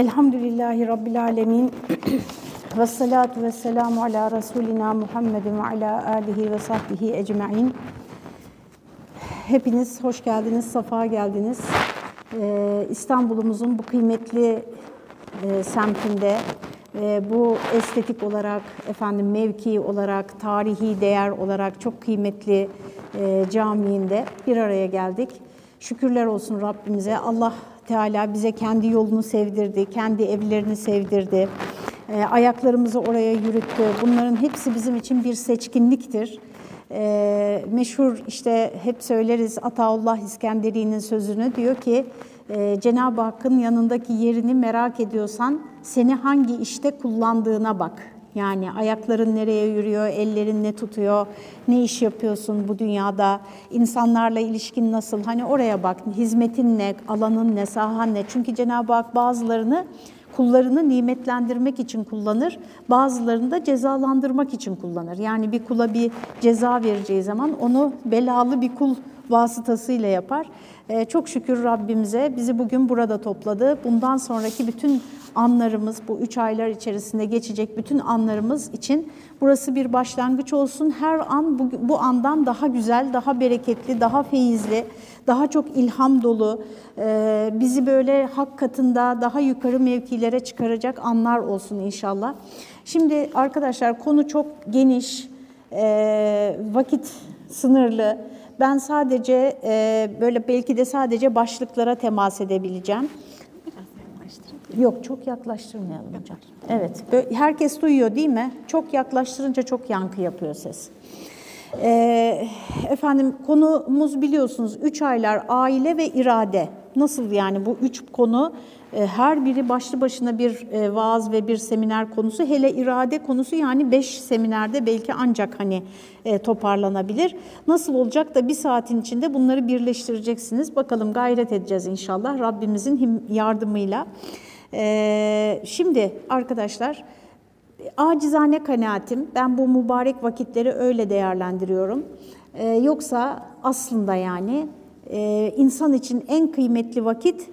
Elhamdülillahi Rabbil Alemin. ve salatu ve selamu ala Resulina Muhammedin ve ala alihi ve sahbihi ecma'in. Hepiniz hoş geldiniz, safa geldiniz. Ee, İstanbul'umuzun bu kıymetli e, semtinde, e, bu estetik olarak, efendim mevki olarak, tarihi değer olarak çok kıymetli e, camiinde bir araya geldik. Şükürler olsun Rabbimize. Allah Teala bize kendi yolunu sevdirdi, kendi evlerini sevdirdi. E, ayaklarımızı oraya yürüttü. Bunların hepsi bizim için bir seçkinliktir. E, meşhur işte hep söyleriz Ataullah İskenderi'nin sözünü diyor ki e, Cenab-ı Hakk'ın yanındaki yerini merak ediyorsan seni hangi işte kullandığına bak. Yani ayakların nereye yürüyor, ellerin ne tutuyor, ne iş yapıyorsun bu dünyada, insanlarla ilişkin nasıl, hani oraya bak, hizmetin ne, alanın ne, sahan ne. Çünkü Cenab-ı Hak bazılarını kullarını nimetlendirmek için kullanır, bazılarını da cezalandırmak için kullanır. Yani bir kula bir ceza vereceği zaman onu belalı bir kul vasıtasıyla yapar. Ee, çok şükür Rabbimize bizi bugün burada topladı. Bundan sonraki bütün anlarımız, bu üç aylar içerisinde geçecek bütün anlarımız için burası bir başlangıç olsun. Her an bu, bu andan daha güzel, daha bereketli, daha feyizli, daha çok ilham dolu, e, bizi böyle hak katında daha yukarı mevkilere çıkaracak anlar olsun inşallah. Şimdi arkadaşlar konu çok geniş, e, vakit sınırlı. Ben sadece e, böyle belki de sadece başlıklara temas edebileceğim. Yok çok yaklaştırmayalım hocam. Evet herkes duyuyor değil mi? Çok yaklaştırınca çok yankı yapıyor ses. Ee, efendim konumuz biliyorsunuz üç aylar aile ve irade. Nasıl yani bu üç konu e, her biri başlı başına bir e, vaaz ve bir seminer konusu. Hele irade konusu yani beş seminerde belki ancak hani e, toparlanabilir. Nasıl olacak da bir saatin içinde bunları birleştireceksiniz. Bakalım gayret edeceğiz inşallah Rabbimizin yardımıyla. Şimdi arkadaşlar acizane kanaatim ben bu mübarek vakitleri öyle değerlendiriyorum. Yoksa aslında yani e, insan için en kıymetli vakit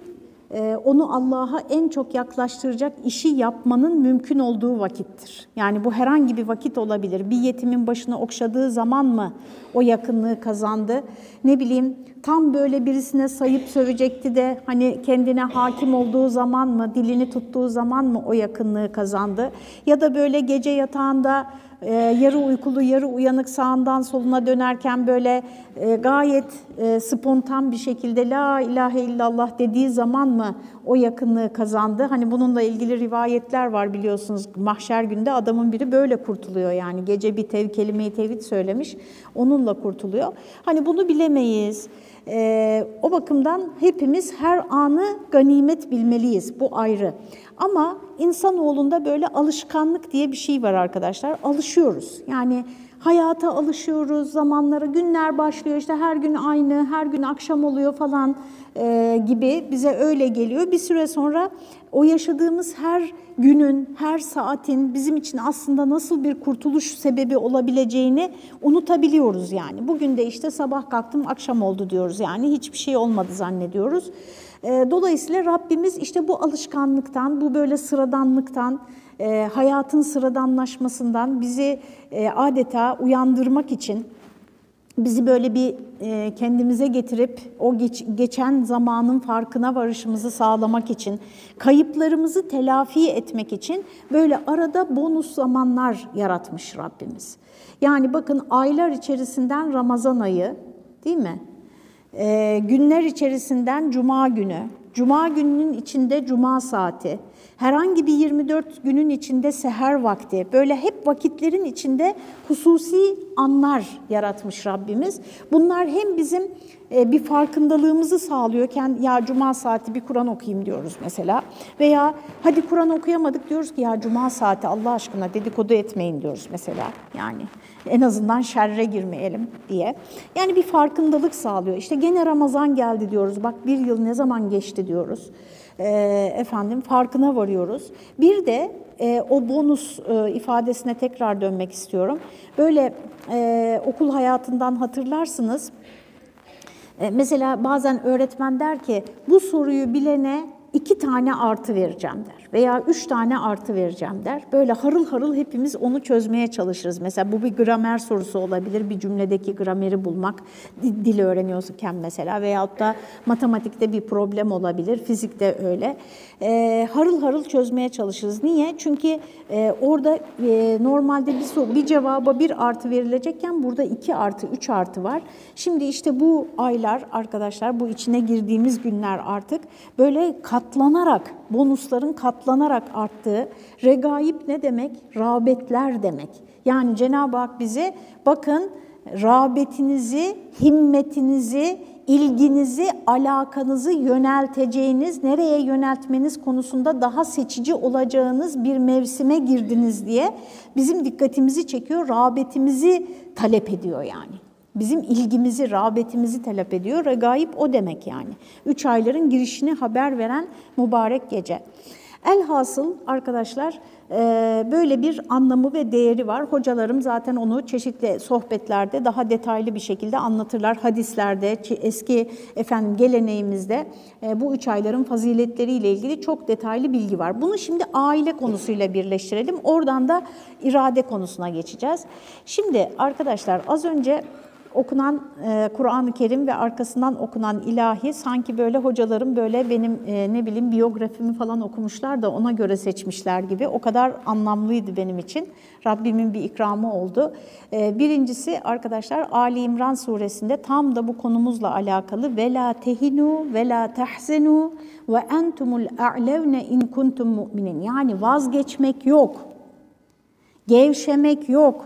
e, onu Allah'a en çok yaklaştıracak işi yapmanın mümkün olduğu vakittir. Yani bu herhangi bir vakit olabilir. Bir yetimin başına okşadığı zaman mı o yakınlığı kazandı? Ne bileyim tam böyle birisine sayıp sövecekti de hani kendine hakim olduğu zaman mı, dilini tuttuğu zaman mı o yakınlığı kazandı? Ya da böyle gece yatağında e, yarı uykulu, yarı uyanık sağından soluna dönerken böyle e, gayet e, spontan bir şekilde La ilahe illallah dediği zaman mı o yakınlığı kazandı? Hani bununla ilgili rivayetler var biliyorsunuz. Mahşer günde adamın biri böyle kurtuluyor yani. Gece bir tev kelimeyi tevhid söylemiş, onunla kurtuluyor. Hani bunu bilemeyiz. Ee, o bakımdan hepimiz her anı ganimet bilmeliyiz. Bu ayrı. Ama insanoğlunda böyle alışkanlık diye bir şey var arkadaşlar. Alışıyoruz. Yani hayata alışıyoruz, zamanlara, günler başlıyor işte her gün aynı, her gün akşam oluyor falan e, gibi bize öyle geliyor. Bir süre sonra o yaşadığımız her günün, her saatin bizim için aslında nasıl bir kurtuluş sebebi olabileceğini unutabiliyoruz yani. Bugün de işte sabah kalktım akşam oldu diyoruz yani hiçbir şey olmadı zannediyoruz. Dolayısıyla Rabbimiz işte bu alışkanlıktan, bu böyle sıradanlıktan, hayatın sıradanlaşmasından bizi adeta uyandırmak için bizi böyle bir kendimize getirip o geç, geçen zamanın farkına varışımızı sağlamak için, kayıplarımızı telafi etmek için böyle arada bonus zamanlar yaratmış Rabbimiz. Yani bakın aylar içerisinden Ramazan ayı değil mi? Ee, günler içerisinden Cuma günü, Cuma gününün içinde Cuma saati, herhangi bir 24 günün içinde seher vakti, böyle hep vakitlerin içinde hususi anlar yaratmış Rabbimiz. Bunlar hem bizim bir farkındalığımızı sağlıyor. Ya cuma saati bir Kur'an okuyayım diyoruz mesela. Veya hadi Kur'an okuyamadık diyoruz ki ya cuma saati Allah aşkına dedikodu etmeyin diyoruz mesela. Yani en azından şerre girmeyelim diye. Yani bir farkındalık sağlıyor. İşte gene Ramazan geldi diyoruz. Bak bir yıl ne zaman geçti diyoruz. e, efendim farkına varıyoruz. Bir de e, o bonus e, ifadesine tekrar dönmek istiyorum. Böyle e, okul hayatından hatırlarsınız. E, mesela bazen öğretmen der ki bu soruyu bilene iki tane artı vereceğim der veya üç tane artı vereceğim der. Böyle harıl harıl hepimiz onu çözmeye çalışırız. Mesela bu bir gramer sorusu olabilir, bir cümledeki grameri bulmak, dil öğreniyorken mesela veyahut da matematikte bir problem olabilir, fizikte öyle. E, harıl harıl çözmeye çalışırız. Niye? Çünkü e, orada e, normalde bir, soru, bir cevaba bir artı verilecekken burada iki artı, üç artı var. Şimdi işte bu aylar arkadaşlar, bu içine girdiğimiz günler artık böyle katlanarak, bonusların katlanarak arttığı, regaip ne demek? Rağbetler demek. Yani Cenab-ı Hak bize bakın rağbetinizi, himmetinizi, ilginizi, alakanızı yönelteceğiniz, nereye yöneltmeniz konusunda daha seçici olacağınız bir mevsime girdiniz diye bizim dikkatimizi çekiyor, rağbetimizi talep ediyor yani. Bizim ilgimizi, rağbetimizi talep ediyor. Regaib o demek yani. Üç ayların girişini haber veren mübarek gece. Elhasıl arkadaşlar böyle bir anlamı ve değeri var. Hocalarım zaten onu çeşitli sohbetlerde daha detaylı bir şekilde anlatırlar. Hadislerde, eski efendim geleneğimizde bu üç ayların faziletleriyle ilgili çok detaylı bilgi var. Bunu şimdi aile konusuyla birleştirelim. Oradan da irade konusuna geçeceğiz. Şimdi arkadaşlar az önce okunan e, Kur'an-ı Kerim ve arkasından okunan ilahi sanki böyle hocalarım böyle benim e, ne bileyim biyografimi falan okumuşlar da ona göre seçmişler gibi. O kadar anlamlıydı benim için. Rabbimin bir ikramı oldu. E, birincisi arkadaşlar Ali İmran suresinde tam da bu konumuzla alakalı ve la tehinu ve la tahzenu ve entumul a'levne in kuntum. Yani vazgeçmek yok. Gevşemek yok.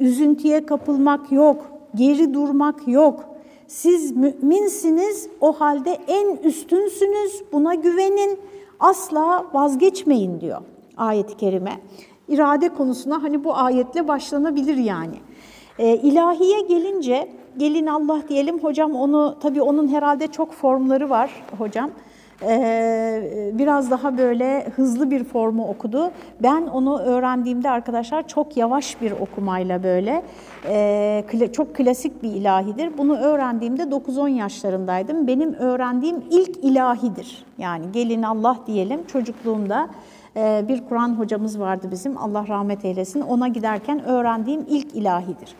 Üzüntüye kapılmak yok geri durmak yok. Siz müminsiniz, o halde en üstünsünüz, buna güvenin, asla vazgeçmeyin diyor ayet-i kerime. İrade konusuna hani bu ayetle başlanabilir yani. E, ilahiye gelince, gelin Allah diyelim hocam onu, tabii onun herhalde çok formları var hocam. Ee, biraz daha böyle hızlı bir formu okudu. Ben onu öğrendiğimde arkadaşlar çok yavaş bir okumayla böyle e, çok klasik bir ilahidir. Bunu öğrendiğimde 9-10 yaşlarındaydım. Benim öğrendiğim ilk ilahidir. Yani gelin Allah diyelim çocukluğumda e, bir Kur'an hocamız vardı bizim Allah rahmet eylesin. Ona giderken öğrendiğim ilk ilahidir.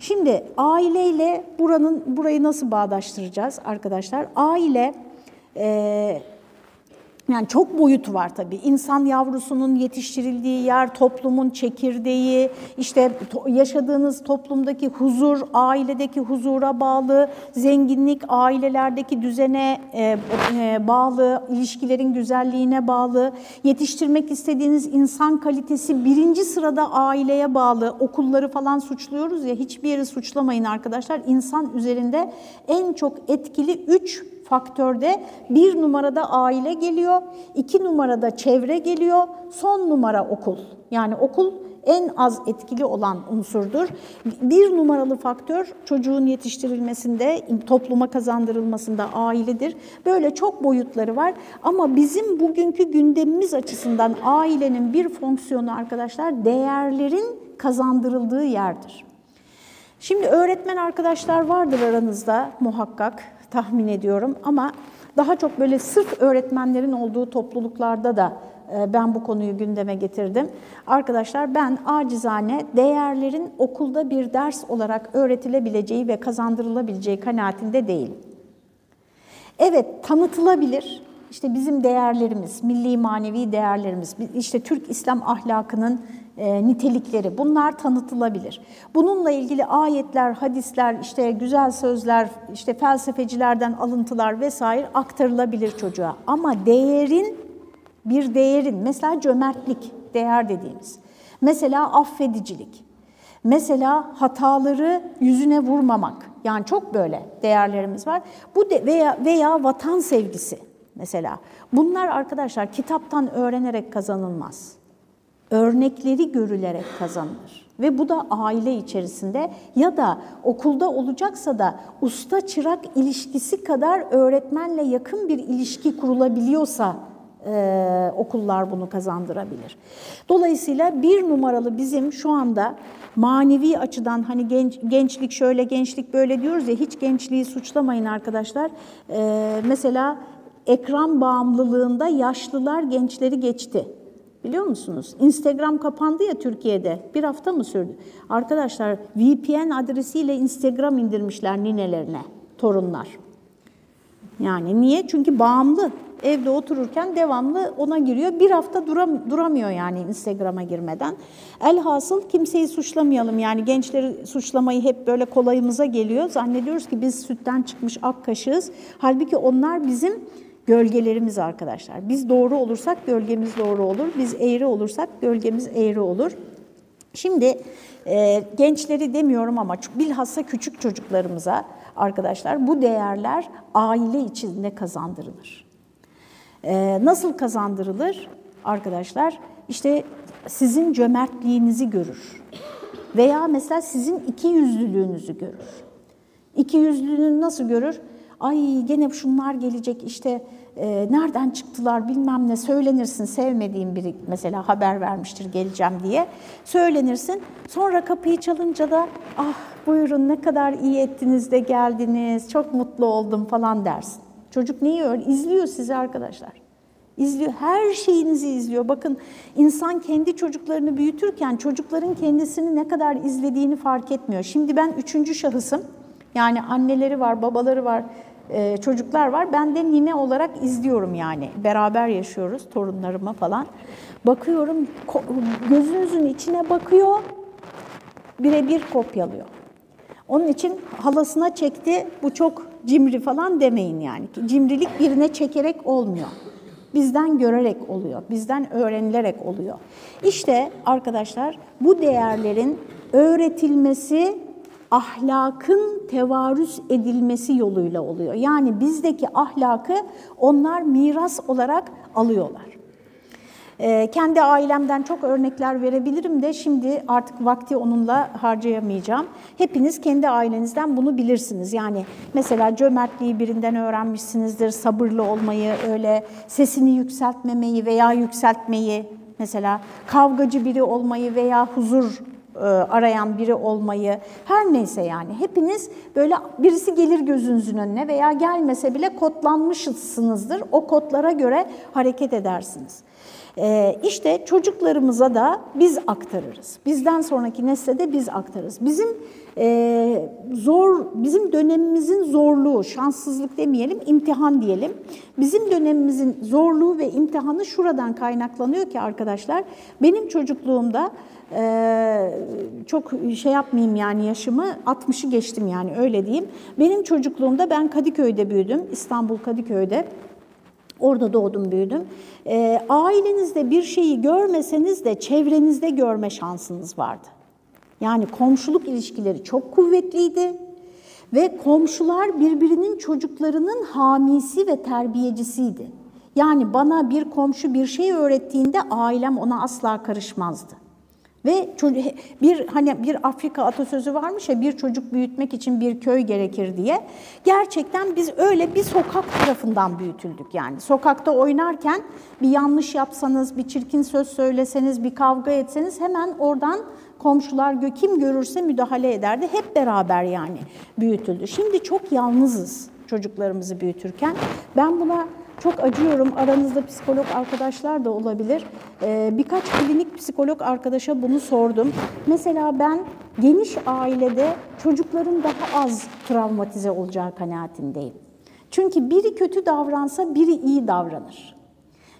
Şimdi aileyle buranın burayı nasıl bağdaştıracağız arkadaşlar? Aile ee, yani çok boyutu var tabii. İnsan yavrusunun yetiştirildiği yer, toplumun çekirdeği, işte yaşadığınız toplumdaki huzur, ailedeki huzura bağlı, zenginlik ailelerdeki düzene e, e, bağlı, ilişkilerin güzelliğine bağlı, yetiştirmek istediğiniz insan kalitesi birinci sırada aileye bağlı. Okulları falan suçluyoruz ya, hiçbir yeri suçlamayın arkadaşlar. İnsan üzerinde en çok etkili üç faktörde bir numarada aile geliyor, iki numarada çevre geliyor, son numara okul. Yani okul en az etkili olan unsurdur. Bir numaralı faktör çocuğun yetiştirilmesinde, topluma kazandırılmasında ailedir. Böyle çok boyutları var ama bizim bugünkü gündemimiz açısından ailenin bir fonksiyonu arkadaşlar değerlerin kazandırıldığı yerdir. Şimdi öğretmen arkadaşlar vardır aranızda muhakkak tahmin ediyorum ama daha çok böyle sırf öğretmenlerin olduğu topluluklarda da e, ben bu konuyu gündeme getirdim. Arkadaşlar ben acizane değerlerin okulda bir ders olarak öğretilebileceği ve kazandırılabileceği kanaatinde değilim. Evet tanıtılabilir. İşte bizim değerlerimiz, milli manevi değerlerimiz, işte Türk İslam ahlakının nitelikleri bunlar tanıtılabilir. Bununla ilgili ayetler, hadisler, işte güzel sözler, işte felsefecilerden alıntılar vesaire aktarılabilir çocuğa. Ama değerin bir değerin mesela cömertlik değer dediğimiz. Mesela affedicilik. Mesela hataları yüzüne vurmamak. Yani çok böyle değerlerimiz var. Bu de, veya veya vatan sevgisi mesela. Bunlar arkadaşlar kitaptan öğrenerek kazanılmaz örnekleri görülerek kazanılır. Ve bu da aile içerisinde ya da okulda olacaksa da usta çırak ilişkisi kadar öğretmenle yakın bir ilişki kurulabiliyorsa e, okullar bunu kazandırabilir. Dolayısıyla bir numaralı bizim şu anda manevi açıdan hani genç, gençlik şöyle gençlik böyle diyoruz ya hiç gençliği suçlamayın arkadaşlar. E, mesela ekran bağımlılığında yaşlılar gençleri geçti. Biliyor musunuz? Instagram kapandı ya Türkiye'de. Bir hafta mı sürdü? Arkadaşlar VPN adresiyle Instagram indirmişler ninelerine, torunlar. Yani niye? Çünkü bağımlı. Evde otururken devamlı ona giriyor. Bir hafta duram, duramıyor yani Instagram'a girmeden. Elhasıl kimseyi suçlamayalım. Yani gençleri suçlamayı hep böyle kolayımıza geliyor. Zannediyoruz ki biz sütten çıkmış ak kaşığız. Halbuki onlar bizim gölgelerimiz arkadaşlar. Biz doğru olursak gölgemiz doğru olur. Biz eğri olursak gölgemiz eğri olur. Şimdi e, gençleri demiyorum ama bilhassa küçük çocuklarımıza arkadaşlar bu değerler aile içinde kazandırılır. E, nasıl kazandırılır arkadaşlar? İşte sizin cömertliğinizi görür. Veya mesela sizin iki yüzlülüğünüzü görür. İki yüzlülüğünü nasıl görür? Ay gene şunlar gelecek işte e, nereden çıktılar bilmem ne söylenirsin sevmediğim biri mesela haber vermiştir geleceğim diye söylenirsin. Sonra kapıyı çalınca da ah buyurun ne kadar iyi ettiniz de geldiniz çok mutlu oldum falan dersin. Çocuk neyi öyle izliyor sizi arkadaşlar. İzliyor, her şeyinizi izliyor. Bakın insan kendi çocuklarını büyütürken çocukların kendisini ne kadar izlediğini fark etmiyor. Şimdi ben üçüncü şahısım. Yani anneleri var, babaları var, e, çocuklar var. Ben de nine olarak izliyorum yani. Beraber yaşıyoruz torunlarıma falan. Bakıyorum gözünüzün içine bakıyor, birebir kopyalıyor. Onun için halasına çekti, bu çok cimri falan demeyin yani. Cimrilik birine çekerek olmuyor. Bizden görerek oluyor, bizden öğrenilerek oluyor. İşte arkadaşlar bu değerlerin öğretilmesi ahlakın tevarüs edilmesi yoluyla oluyor. Yani bizdeki ahlakı onlar miras olarak alıyorlar. Ee, kendi ailemden çok örnekler verebilirim de şimdi artık vakti onunla harcayamayacağım. Hepiniz kendi ailenizden bunu bilirsiniz. Yani mesela cömertliği birinden öğrenmişsinizdir, sabırlı olmayı, öyle sesini yükseltmemeyi veya yükseltmeyi, mesela kavgacı biri olmayı veya huzur arayan biri olmayı, her neyse yani hepiniz böyle birisi gelir gözünüzün önüne veya gelmese bile kodlanmışsınızdır. O kodlara göre hareket edersiniz. Ee, işte çocuklarımıza da biz aktarırız. Bizden sonraki nesle de biz aktarırız. Bizim e, zor, bizim dönemimizin zorluğu, şanssızlık demeyelim, imtihan diyelim. Bizim dönemimizin zorluğu ve imtihanı şuradan kaynaklanıyor ki arkadaşlar, benim çocukluğumda e, çok şey yapmayayım yani yaşımı, 60'ı geçtim yani öyle diyeyim. Benim çocukluğumda ben Kadıköy'de büyüdüm, İstanbul Kadıköy'de. Orada doğdum, büyüdüm. E, ailenizde bir şeyi görmeseniz de çevrenizde görme şansınız vardı. Yani komşuluk ilişkileri çok kuvvetliydi ve komşular birbirinin çocuklarının hamisi ve terbiyecisiydi. Yani bana bir komşu bir şey öğrettiğinde ailem ona asla karışmazdı. Ve bir hani bir Afrika atasözü varmış ya bir çocuk büyütmek için bir köy gerekir diye. Gerçekten biz öyle bir sokak tarafından büyütüldük yani. Sokakta oynarken bir yanlış yapsanız, bir çirkin söz söyleseniz, bir kavga etseniz hemen oradan komşular kim görürse müdahale ederdi. Hep beraber yani büyütüldü. Şimdi çok yalnızız çocuklarımızı büyütürken. Ben buna çok acıyorum. Aranızda psikolog arkadaşlar da olabilir. Ee, birkaç klinik psikolog arkadaşa bunu sordum. Mesela ben geniş ailede çocukların daha az travmatize olacağı kanaatindeyim. Çünkü biri kötü davransa biri iyi davranır.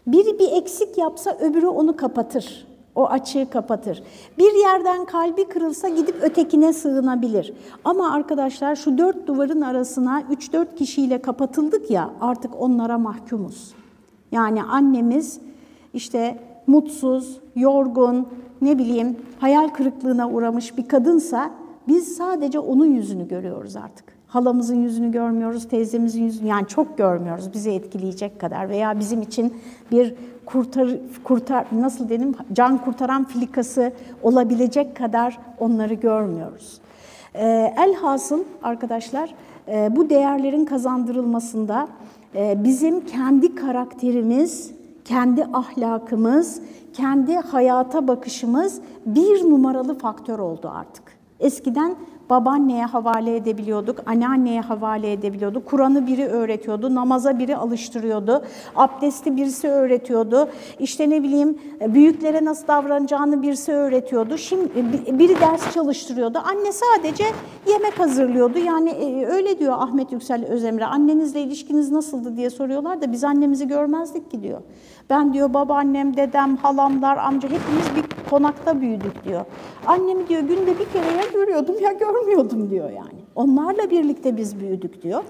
Biri bir eksik yapsa öbürü onu kapatır. O açığı kapatır. Bir yerden kalbi kırılsa gidip ötekine sığınabilir. Ama arkadaşlar şu dört duvarın arasına üç dört kişiyle kapatıldık ya artık onlara mahkumuz. Yani annemiz işte mutsuz, yorgun, ne bileyim hayal kırıklığına uğramış bir kadınsa biz sadece onun yüzünü görüyoruz artık. Halamızın yüzünü görmüyoruz, teyzemizin yüzünü yani çok görmüyoruz bizi etkileyecek kadar veya bizim için bir kurtar kurtar nasıl dedim can kurtaran filikası olabilecek kadar onları görmüyoruz. Ee, elhasıl arkadaşlar e, bu değerlerin kazandırılmasında e, bizim kendi karakterimiz, kendi ahlakımız, kendi hayata bakışımız bir numaralı faktör oldu artık. Eskiden babaanneye havale edebiliyorduk, anneanneye havale edebiliyorduk. Kur'an'ı biri öğretiyordu, namaza biri alıştırıyordu, abdesti birisi öğretiyordu. İşte ne bileyim büyüklere nasıl davranacağını birisi öğretiyordu. Şimdi biri ders çalıştırıyordu. Anne sadece yemek hazırlıyordu. Yani e, öyle diyor Ahmet Yüksel Özemre. Annenizle ilişkiniz nasıldı diye soruyorlar da biz annemizi görmezdik ki diyor. Ben diyor babaannem, dedem, halamlar, amca hepimiz bir konakta büyüdük diyor. Annemi diyor günde bir kere ya görüyordum ya görmüyordum diyor yani. Onlarla birlikte biz büyüdük diyor.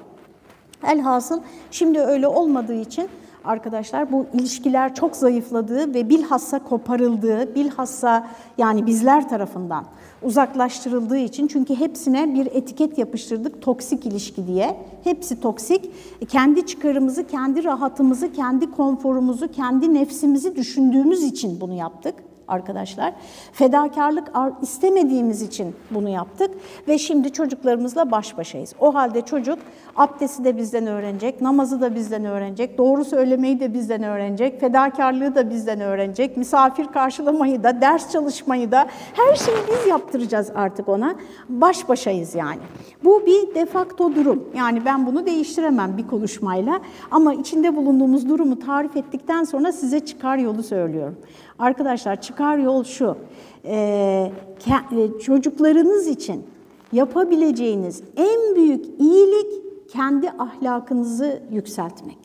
Elhasıl şimdi öyle olmadığı için arkadaşlar bu ilişkiler çok zayıfladığı ve bilhassa koparıldığı, bilhassa yani bizler tarafından uzaklaştırıldığı için çünkü hepsine bir etiket yapıştırdık toksik ilişki diye. Hepsi toksik. Kendi çıkarımızı, kendi rahatımızı, kendi konforumuzu, kendi nefsimizi düşündüğümüz için bunu yaptık arkadaşlar. Fedakarlık istemediğimiz için bunu yaptık ve şimdi çocuklarımızla baş başayız. O halde çocuk abdesti de bizden öğrenecek, namazı da bizden öğrenecek, doğru söylemeyi de bizden öğrenecek, fedakarlığı da bizden öğrenecek, misafir karşılamayı da, ders çalışmayı da her şeyi biz yaptıracağız artık ona. Baş başayız yani. Bu bir defakto durum. Yani ben bunu değiştiremem bir konuşmayla ama içinde bulunduğumuz durumu tarif ettikten sonra size çıkar yolu söylüyorum. Arkadaşlar çıkar yol şu, ee, çocuklarınız için yapabileceğiniz en büyük iyilik kendi ahlakınızı yükseltmek.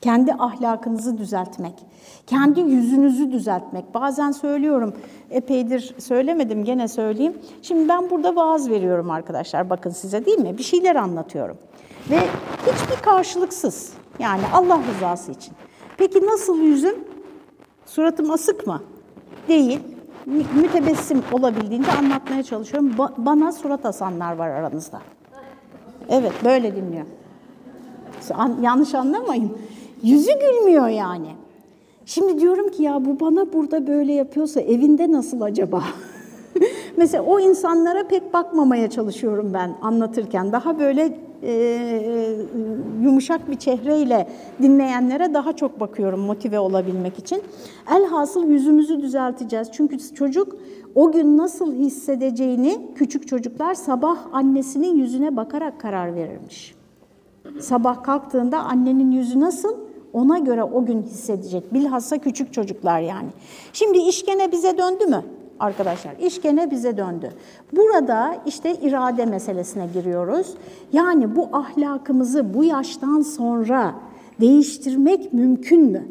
Kendi ahlakınızı düzeltmek, kendi yüzünüzü düzeltmek. Bazen söylüyorum, epeydir söylemedim gene söyleyeyim. Şimdi ben burada vaaz veriyorum arkadaşlar bakın size değil mi? Bir şeyler anlatıyorum. Ve hiçbir karşılıksız yani Allah rızası için. Peki nasıl yüzüm? Suratım asık mı? Değil. Mütebessim olabildiğince anlatmaya çalışıyorum. Ba bana surat asanlar var aranızda. Evet, böyle dinliyor. An yanlış anlamayın. Yüzü gülmüyor yani. Şimdi diyorum ki ya bu bana burada böyle yapıyorsa evinde nasıl acaba? Mesela o insanlara pek bakmamaya çalışıyorum ben anlatırken. Daha böyle e, yumuşak bir çehreyle dinleyenlere daha çok bakıyorum motive olabilmek için. Elhasıl yüzümüzü düzelteceğiz. Çünkü çocuk o gün nasıl hissedeceğini küçük çocuklar sabah annesinin yüzüne bakarak karar verirmiş. Sabah kalktığında annenin yüzü nasıl? Ona göre o gün hissedecek. Bilhassa küçük çocuklar yani. Şimdi iş gene bize döndü mü? Arkadaşlar. İş gene bize döndü. Burada işte irade meselesine giriyoruz. Yani bu ahlakımızı bu yaştan sonra değiştirmek mümkün mü?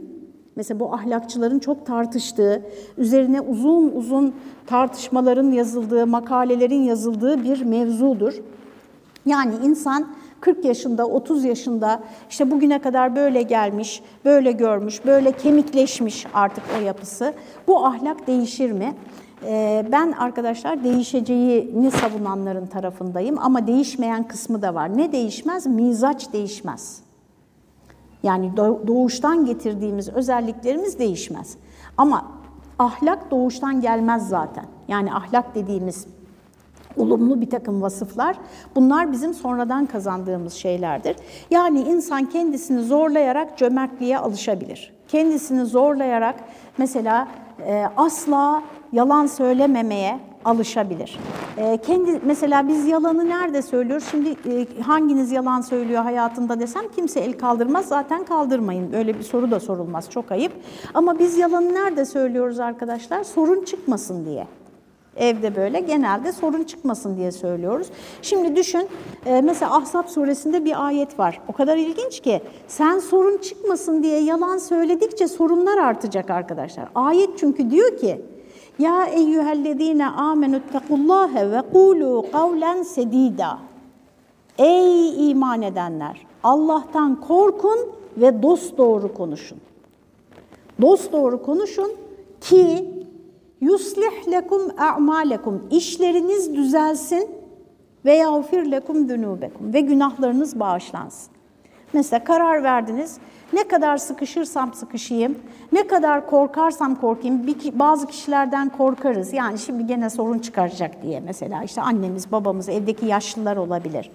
Mesela bu ahlakçıların çok tartıştığı, üzerine uzun uzun tartışmaların yazıldığı, makalelerin yazıldığı bir mevzudur. Yani insan 40 yaşında, 30 yaşında işte bugüne kadar böyle gelmiş, böyle görmüş, böyle kemikleşmiş artık o yapısı. Bu ahlak değişir mi? Ee, ben arkadaşlar değişeceğini savunanların tarafındayım ama değişmeyen kısmı da var. Ne değişmez? Mizaç değişmez. Yani doğuştan getirdiğimiz özelliklerimiz değişmez. Ama ahlak doğuştan gelmez zaten. Yani ahlak dediğimiz olumlu bir takım vasıflar bunlar bizim sonradan kazandığımız şeylerdir. Yani insan kendisini zorlayarak cömertliğe alışabilir. Kendisini zorlayarak mesela e, asla yalan söylememeye alışabilir. E, kendi mesela biz yalanı nerede söylüyoruz? Şimdi e, hanginiz yalan söylüyor hayatında desem kimse el kaldırmaz. Zaten kaldırmayın. Böyle bir soru da sorulmaz. Çok ayıp. Ama biz yalanı nerede söylüyoruz arkadaşlar? Sorun çıkmasın diye. Evde böyle genelde sorun çıkmasın diye söylüyoruz. Şimdi düşün e, mesela Ahzab suresinde bir ayet var. O kadar ilginç ki sen sorun çıkmasın diye yalan söyledikçe sorunlar artacak arkadaşlar. Ayet çünkü diyor ki ya eyyühellezine amenüttekullâhe ve kûlû kavlen sedîdâ. Ey iman edenler! Allah'tan korkun ve dost doğru konuşun. Dost doğru konuşun ki yuslih lekum a'malekum. İşleriniz düzelsin ve yağfir lekum ve günahlarınız bağışlansın. Mesela karar verdiniz. Ne kadar sıkışırsam sıkışayım, ne kadar korkarsam korkayım. Bazı kişilerden korkarız. Yani şimdi gene sorun çıkaracak diye mesela işte annemiz, babamız, evdeki yaşlılar olabilir.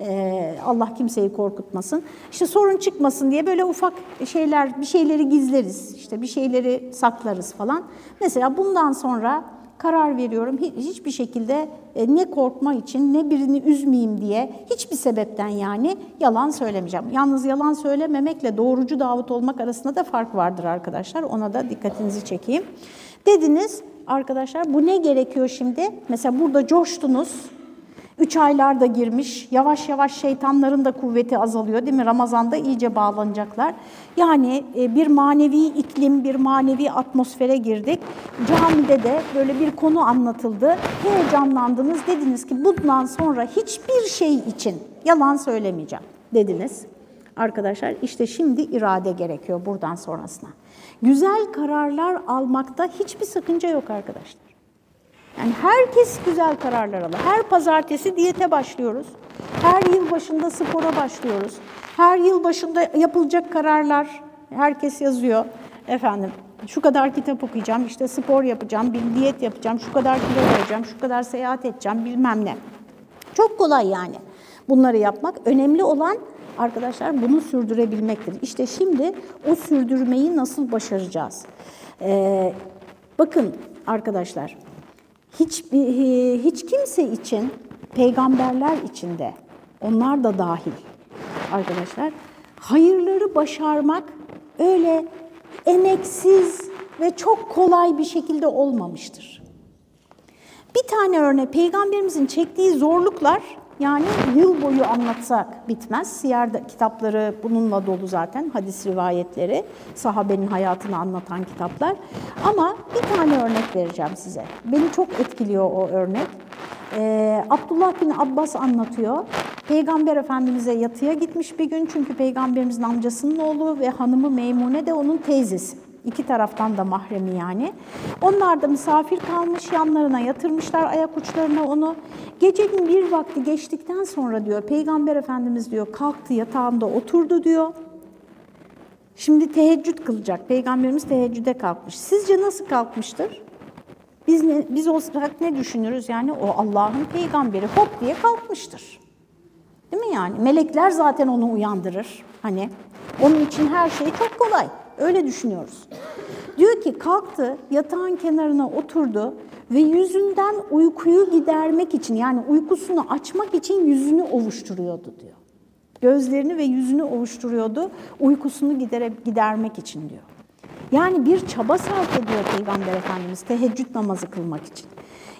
Ee, Allah kimseyi korkutmasın. İşte sorun çıkmasın diye böyle ufak şeyler, bir şeyleri gizleriz. işte bir şeyleri saklarız falan. Mesela bundan sonra karar veriyorum. Hiçbir şekilde e, ne korkma için ne birini üzmeyeyim diye hiçbir sebepten yani yalan söylemeyeceğim. Yalnız yalan söylememekle doğrucu Davut olmak arasında da fark vardır arkadaşlar. Ona da dikkatinizi çekeyim. Dediniz arkadaşlar bu ne gerekiyor şimdi? Mesela burada coştunuz. Üç aylar da girmiş. Yavaş yavaş şeytanların da kuvveti azalıyor değil mi? Ramazan'da iyice bağlanacaklar. Yani e, bir manevi iklim, bir manevi atmosfere girdik. Camide de böyle bir konu anlatıldı. Heyecanlandınız. Dediniz ki bundan sonra hiçbir şey için yalan söylemeyeceğim dediniz. Arkadaşlar işte şimdi irade gerekiyor buradan sonrasına. Güzel kararlar almakta hiçbir sakınca yok arkadaşlar. Yani herkes güzel kararlar alır. Her pazartesi diyete başlıyoruz. Her yıl başında spora başlıyoruz. Her yıl başında yapılacak kararlar herkes yazıyor. Efendim şu kadar kitap okuyacağım, işte spor yapacağım, bir diyet yapacağım, şu kadar kilo vereceğim, şu kadar seyahat edeceğim bilmem ne. Çok kolay yani bunları yapmak. Önemli olan arkadaşlar bunu sürdürebilmektir. İşte şimdi o sürdürmeyi nasıl başaracağız? Ee, bakın arkadaşlar hiç, hiç kimse için, peygamberler için de, onlar da dahil arkadaşlar, hayırları başarmak öyle emeksiz ve çok kolay bir şekilde olmamıştır. Bir tane örnek, peygamberimizin çektiği zorluklar, yani yıl boyu anlatsak bitmez. Siyer kitapları bununla dolu zaten, hadis rivayetleri, sahabenin hayatını anlatan kitaplar. Ama bir tane örnek vereceğim size. Beni çok etkiliyor o örnek. Ee, Abdullah bin Abbas anlatıyor. Peygamber Efendimiz'e yatıya gitmiş bir gün çünkü Peygamberimizin amcasının oğlu ve hanımı Meymune de onun teyzesi. İki taraftan da mahremi yani. Onlar da misafir kalmış, yanlarına yatırmışlar ayak uçlarına onu. Gecenin bir vakti geçtikten sonra diyor, Peygamber Efendimiz diyor kalktı yatağında oturdu diyor. Şimdi teheccüd kılacak. Peygamberimiz teheccüde kalkmış. Sizce nasıl kalkmıştır? Biz ne, biz olsak ne düşünürüz? Yani o Allah'ın peygamberi hop diye kalkmıştır. Değil mi yani? Melekler zaten onu uyandırır. Hani onun için her şey çok kolay. Öyle düşünüyoruz. Diyor ki kalktı, yatağın kenarına oturdu ve yüzünden uykuyu gidermek için yani uykusunu açmak için yüzünü ovuşturuyordu diyor. Gözlerini ve yüzünü ovuşturuyordu uykusunu gidere, gidermek için diyor. Yani bir çaba sarf ediyor Peygamber Efendimiz teheccüd namazı kılmak için.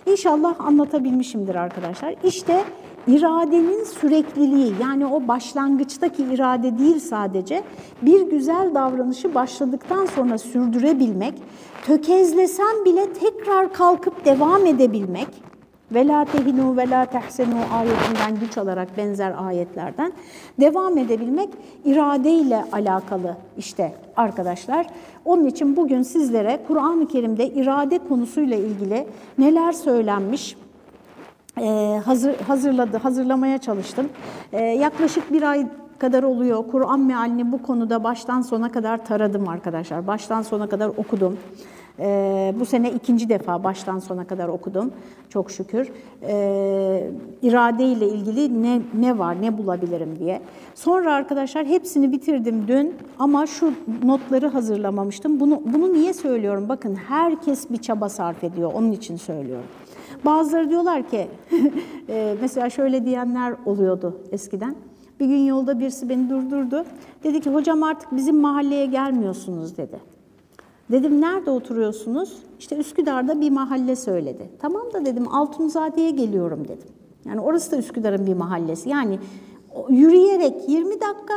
İnşallah anlatabilmişimdir arkadaşlar. İşte iradenin sürekliliği yani o başlangıçtaki irade değil sadece bir güzel davranışı başladıktan sonra sürdürebilmek, tökezlesen bile tekrar kalkıp devam edebilmek ve la tehinu ve ayetinden güç alarak benzer ayetlerden devam edebilmek iradeyle alakalı işte arkadaşlar. Onun için bugün sizlere Kur'an-ı Kerim'de irade konusuyla ilgili neler söylenmiş, e, hazır, hazırladı, hazırlamaya çalıştım. E, yaklaşık bir ay kadar oluyor. Kur'an mealini bu konuda baştan sona kadar taradım arkadaşlar. Baştan sona kadar okudum. Ee, bu sene ikinci defa baştan sona kadar okudum çok şükür. Ee, irade ile ilgili ne, ne var, ne bulabilirim diye. Sonra arkadaşlar hepsini bitirdim dün ama şu notları hazırlamamıştım. Bunu, bunu niye söylüyorum? Bakın herkes bir çaba sarf ediyor, onun için söylüyorum. Bazıları diyorlar ki, e, mesela şöyle diyenler oluyordu eskiden. Bir gün yolda birisi beni durdurdu. Dedi ki hocam artık bizim mahalleye gelmiyorsunuz dedi. Dedim nerede oturuyorsunuz? İşte Üsküdar'da bir mahalle söyledi. Tamam da dedim Altunzade'ye geliyorum dedim. Yani orası da Üsküdar'ın bir mahallesi. Yani yürüyerek 20 dakika,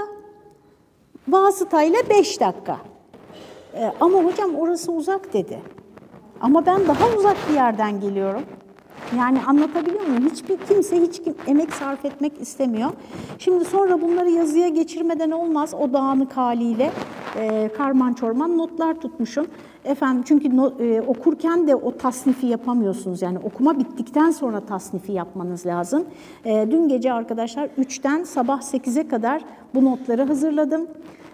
vasıtayla 5 dakika. Ee, ama hocam orası uzak dedi. Ama ben daha uzak bir yerden geliyorum. Yani anlatabiliyor muyum? Hiçbir kimse hiç kim, emek sarf etmek istemiyor. Şimdi sonra bunları yazıya geçirmeden olmaz o dağınık haliyle e, karman çorman notlar tutmuşum. Efendim çünkü no, e, okurken de o tasnifi yapamıyorsunuz. Yani okuma bittikten sonra tasnifi yapmanız lazım. E, dün gece arkadaşlar 3'ten sabah 8'e kadar bu notları hazırladım.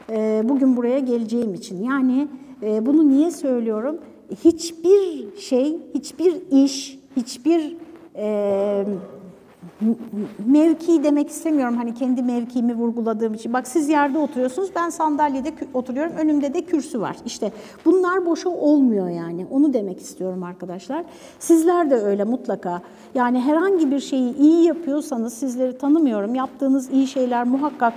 E, bugün buraya geleceğim için. Yani e, bunu niye söylüyorum? Hiçbir şey, hiçbir iş, hiçbir e, mevki demek istemiyorum hani kendi mevkimi vurguladığım için. Bak siz yerde oturuyorsunuz, ben sandalyede oturuyorum, önümde de kürsü var. İşte bunlar boşa olmuyor yani. Onu demek istiyorum arkadaşlar. Sizler de öyle mutlaka. Yani herhangi bir şeyi iyi yapıyorsanız sizleri tanımıyorum. Yaptığınız iyi şeyler muhakkak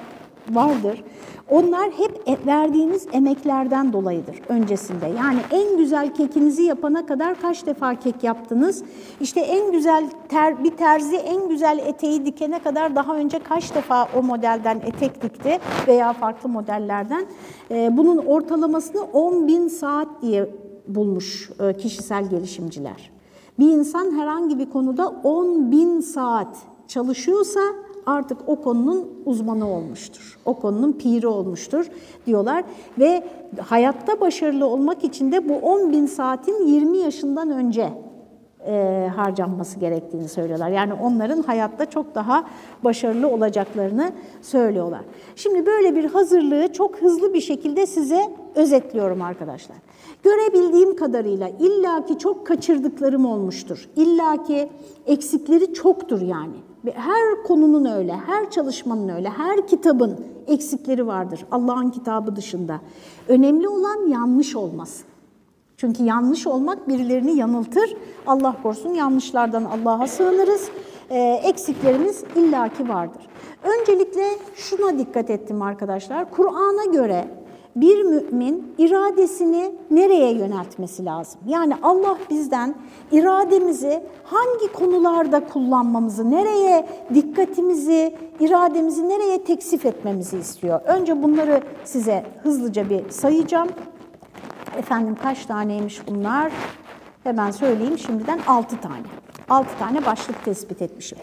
vardır. Onlar hep e, verdiğiniz emeklerden dolayıdır öncesinde. Yani en güzel kekinizi yapana kadar kaç defa kek yaptınız? İşte en güzel ter, bir terzi en güzel eteği dikene kadar daha önce kaç defa o modelden etek dikti veya farklı modellerden. E, bunun ortalamasını 10 bin saat diye bulmuş e, kişisel gelişimciler. Bir insan herhangi bir konuda 10 bin saat çalışıyorsa artık o konunun uzmanı olmuştur. O konunun piri olmuştur diyorlar. Ve hayatta başarılı olmak için de bu 10 bin saatin 20 yaşından önce e, harcanması gerektiğini söylüyorlar. Yani onların hayatta çok daha başarılı olacaklarını söylüyorlar. Şimdi böyle bir hazırlığı çok hızlı bir şekilde size özetliyorum arkadaşlar. Görebildiğim kadarıyla illaki çok kaçırdıklarım olmuştur. İllaki eksikleri çoktur yani. Her konunun öyle, her çalışmanın öyle, her kitabın eksikleri vardır Allah'ın kitabı dışında. Önemli olan yanlış olmasın. Çünkü yanlış olmak birilerini yanıltır. Allah korusun yanlışlardan Allah'a sığınırız. Ee, eksiklerimiz illaki vardır. Öncelikle şuna dikkat ettim arkadaşlar. Kur'an'a göre bir mümin iradesini nereye yöneltmesi lazım? Yani Allah bizden irademizi hangi konularda kullanmamızı, nereye dikkatimizi, irademizi nereye teksif etmemizi istiyor? Önce bunları size hızlıca bir sayacağım. Efendim kaç taneymiş bunlar? Hemen söyleyeyim şimdiden 6 tane. 6 tane başlık tespit etmişim.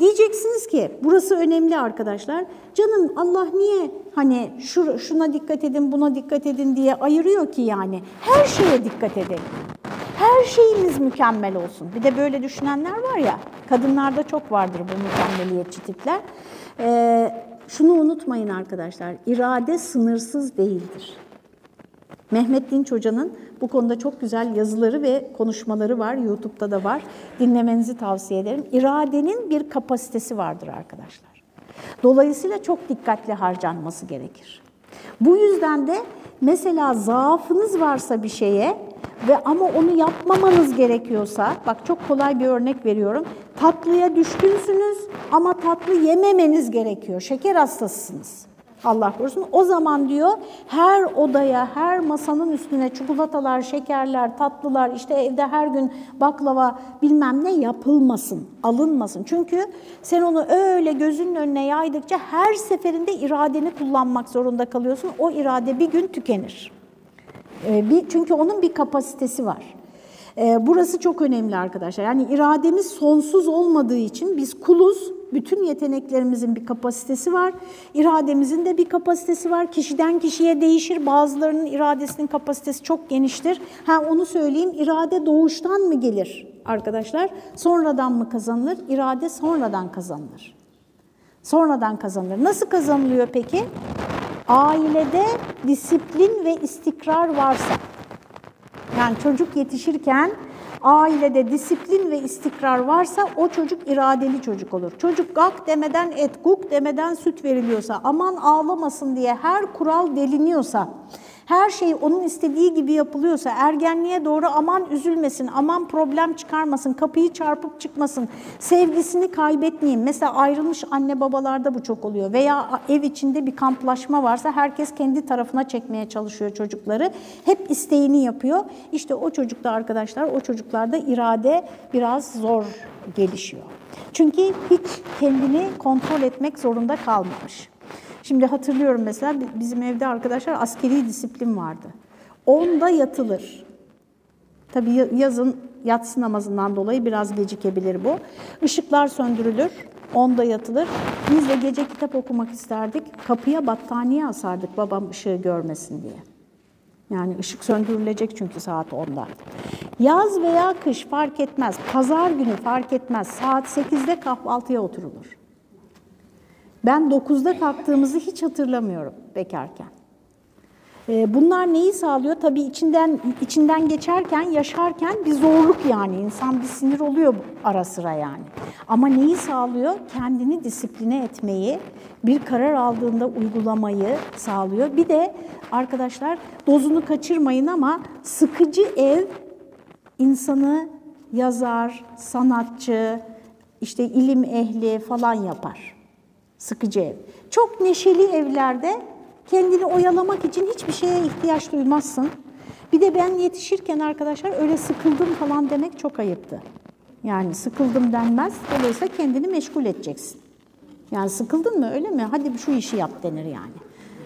Diyeceksiniz ki burası önemli arkadaşlar. Canım Allah niye hani şu, şuna dikkat edin buna dikkat edin diye ayırıyor ki yani. Her şeye dikkat edelim. Her şeyimiz mükemmel olsun. Bir de böyle düşünenler var ya, kadınlarda çok vardır bu mükemmeliyetçi tipler. Ee, şunu unutmayın arkadaşlar, irade sınırsız değildir. Mehmet Dinç Hoca'nın bu konuda çok güzel yazıları ve konuşmaları var. YouTube'da da var. Dinlemenizi tavsiye ederim. İradenin bir kapasitesi vardır arkadaşlar. Dolayısıyla çok dikkatli harcanması gerekir. Bu yüzden de mesela zaafınız varsa bir şeye ve ama onu yapmamanız gerekiyorsa, bak çok kolay bir örnek veriyorum. Tatlıya düşkünsünüz ama tatlı yememeniz gerekiyor. Şeker hastasısınız. Allah korusun. O zaman diyor her odaya, her masanın üstüne çikolatalar, şekerler, tatlılar, işte evde her gün baklava bilmem ne yapılmasın, alınmasın. Çünkü sen onu öyle gözünün önüne yaydıkça her seferinde iradeni kullanmak zorunda kalıyorsun. O irade bir gün tükenir. Ee, çünkü onun bir kapasitesi var. Ee, burası çok önemli arkadaşlar. Yani irademiz sonsuz olmadığı için biz kuluz, bütün yeteneklerimizin bir kapasitesi var. İrademizin de bir kapasitesi var. Kişiden kişiye değişir. Bazılarının iradesinin kapasitesi çok geniştir. Ha onu söyleyeyim. İrade doğuştan mı gelir arkadaşlar? Sonradan mı kazanılır? İrade sonradan kazanılır. Sonradan kazanılır. Nasıl kazanılıyor peki? Ailede disiplin ve istikrar varsa. Yani çocuk yetişirken ailede disiplin ve istikrar varsa o çocuk iradeli çocuk olur. Çocuk gak demeden et, guk demeden süt veriliyorsa, aman ağlamasın diye her kural deliniyorsa, her şey onun istediği gibi yapılıyorsa, ergenliğe doğru aman üzülmesin, aman problem çıkarmasın, kapıyı çarpıp çıkmasın, sevgisini kaybetmeyeyim. Mesela ayrılmış anne babalarda bu çok oluyor. Veya ev içinde bir kamplaşma varsa herkes kendi tarafına çekmeye çalışıyor çocukları. Hep isteğini yapıyor. İşte o çocukta arkadaşlar, o çocuklarda irade biraz zor gelişiyor. Çünkü hiç kendini kontrol etmek zorunda kalmamış. Şimdi hatırlıyorum mesela bizim evde arkadaşlar askeri disiplin vardı. Onda yatılır. Tabii yazın yatsı namazından dolayı biraz gecikebilir bu. Işıklar söndürülür, onda yatılır. Biz de gece kitap okumak isterdik. Kapıya battaniye asardık babam ışığı görmesin diye. Yani ışık söndürülecek çünkü saat 10'da. Yaz veya kış fark etmez. Pazar günü fark etmez. Saat 8'de kahvaltıya oturulur. Ben 9'da kalktığımızı hiç hatırlamıyorum bekarken. Ee, bunlar neyi sağlıyor? Tabii içinden içinden geçerken, yaşarken bir zorluk yani. İnsan bir sinir oluyor ara sıra yani. Ama neyi sağlıyor? Kendini disipline etmeyi, bir karar aldığında uygulamayı sağlıyor. Bir de arkadaşlar dozunu kaçırmayın ama sıkıcı ev insanı yazar, sanatçı, işte ilim ehli falan yapar. Sıkıcı ev. Çok neşeli evlerde kendini oyalamak için hiçbir şeye ihtiyaç duymazsın. Bir de ben yetişirken arkadaşlar öyle sıkıldım falan demek çok ayıptı. Yani sıkıldım denmez. Dolayısıyla kendini meşgul edeceksin. Yani sıkıldın mı öyle mi? Hadi şu işi yap denir yani.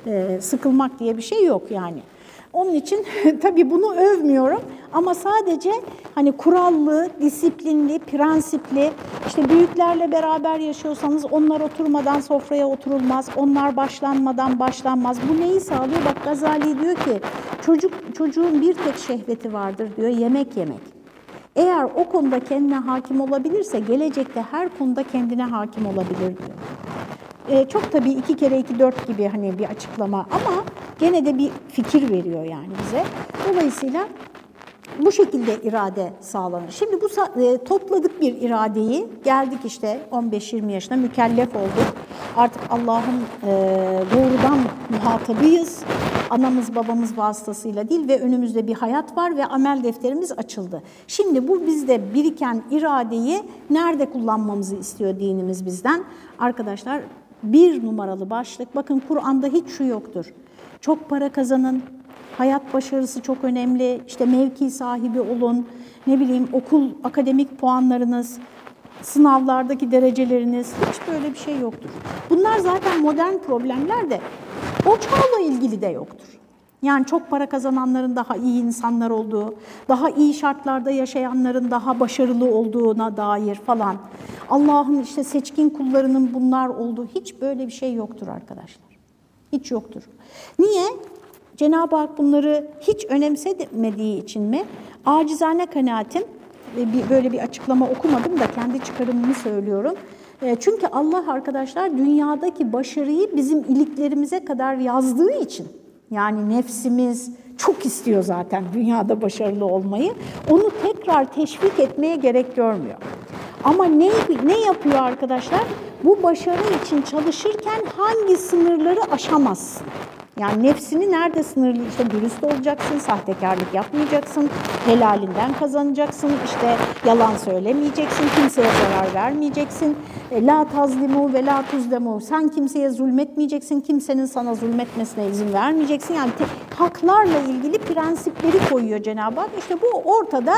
Ee, sıkılmak diye bir şey yok yani. Onun için tabii bunu övmüyorum ama sadece hani kurallı, disiplinli, prensipli, işte büyüklerle beraber yaşıyorsanız onlar oturmadan sofraya oturulmaz, onlar başlanmadan başlanmaz. Bu neyi sağlıyor? Bak Gazali diyor ki çocuk çocuğun bir tek şehveti vardır diyor, yemek yemek. Eğer o konuda kendine hakim olabilirse gelecekte her konuda kendine hakim olabilir diyor. E, çok tabii iki kere iki dört gibi hani bir açıklama ama gene de bir fikir veriyor yani bize. Dolayısıyla bu şekilde irade sağlanır. Şimdi bu e, topladık bir iradeyi, geldik işte 15-20 yaşına mükellef olduk. Artık Allah'ın e, doğrudan muhatabıyız. Anamız babamız vasıtasıyla değil ve önümüzde bir hayat var ve amel defterimiz açıldı. Şimdi bu bizde biriken iradeyi nerede kullanmamızı istiyor dinimiz bizden? Arkadaşlar bir numaralı başlık, bakın Kur'an'da hiç şu yoktur. Çok para kazanın, hayat başarısı çok önemli, işte mevki sahibi olun, ne bileyim okul akademik puanlarınız, sınavlardaki dereceleriniz, hiç böyle bir şey yoktur. Bunlar zaten modern problemler de o çağla ilgili de yoktur. Yani çok para kazananların daha iyi insanlar olduğu, daha iyi şartlarda yaşayanların daha başarılı olduğuna dair falan. Allah'ın işte seçkin kullarının bunlar olduğu hiç böyle bir şey yoktur arkadaşlar. Hiç yoktur. Niye? Cenab-ı Hak bunları hiç önemsemediği için mi? Acizane kanaatim, böyle bir açıklama okumadım da kendi çıkarımımı söylüyorum. E, çünkü Allah arkadaşlar dünyadaki başarıyı bizim iliklerimize kadar yazdığı için, yani nefsimiz çok istiyor zaten dünyada başarılı olmayı, onu tekrar teşvik etmeye gerek görmüyor. Ama ne, ne yapıyor arkadaşlar? Bu başarı için çalışırken hangi sınırları aşamazsın? Yani nefsini nerede sınırlı? İşte dürüst olacaksın, sahtekarlık yapmayacaksın, helalinden kazanacaksın, işte yalan söylemeyeceksin, kimseye zarar vermeyeceksin. E, la tazlimu ve la tuzlemu. Sen kimseye zulmetmeyeceksin, kimsenin sana zulmetmesine izin vermeyeceksin. Yani haklarla ilgili prensipleri koyuyor Cenab-ı Hak. İşte bu ortada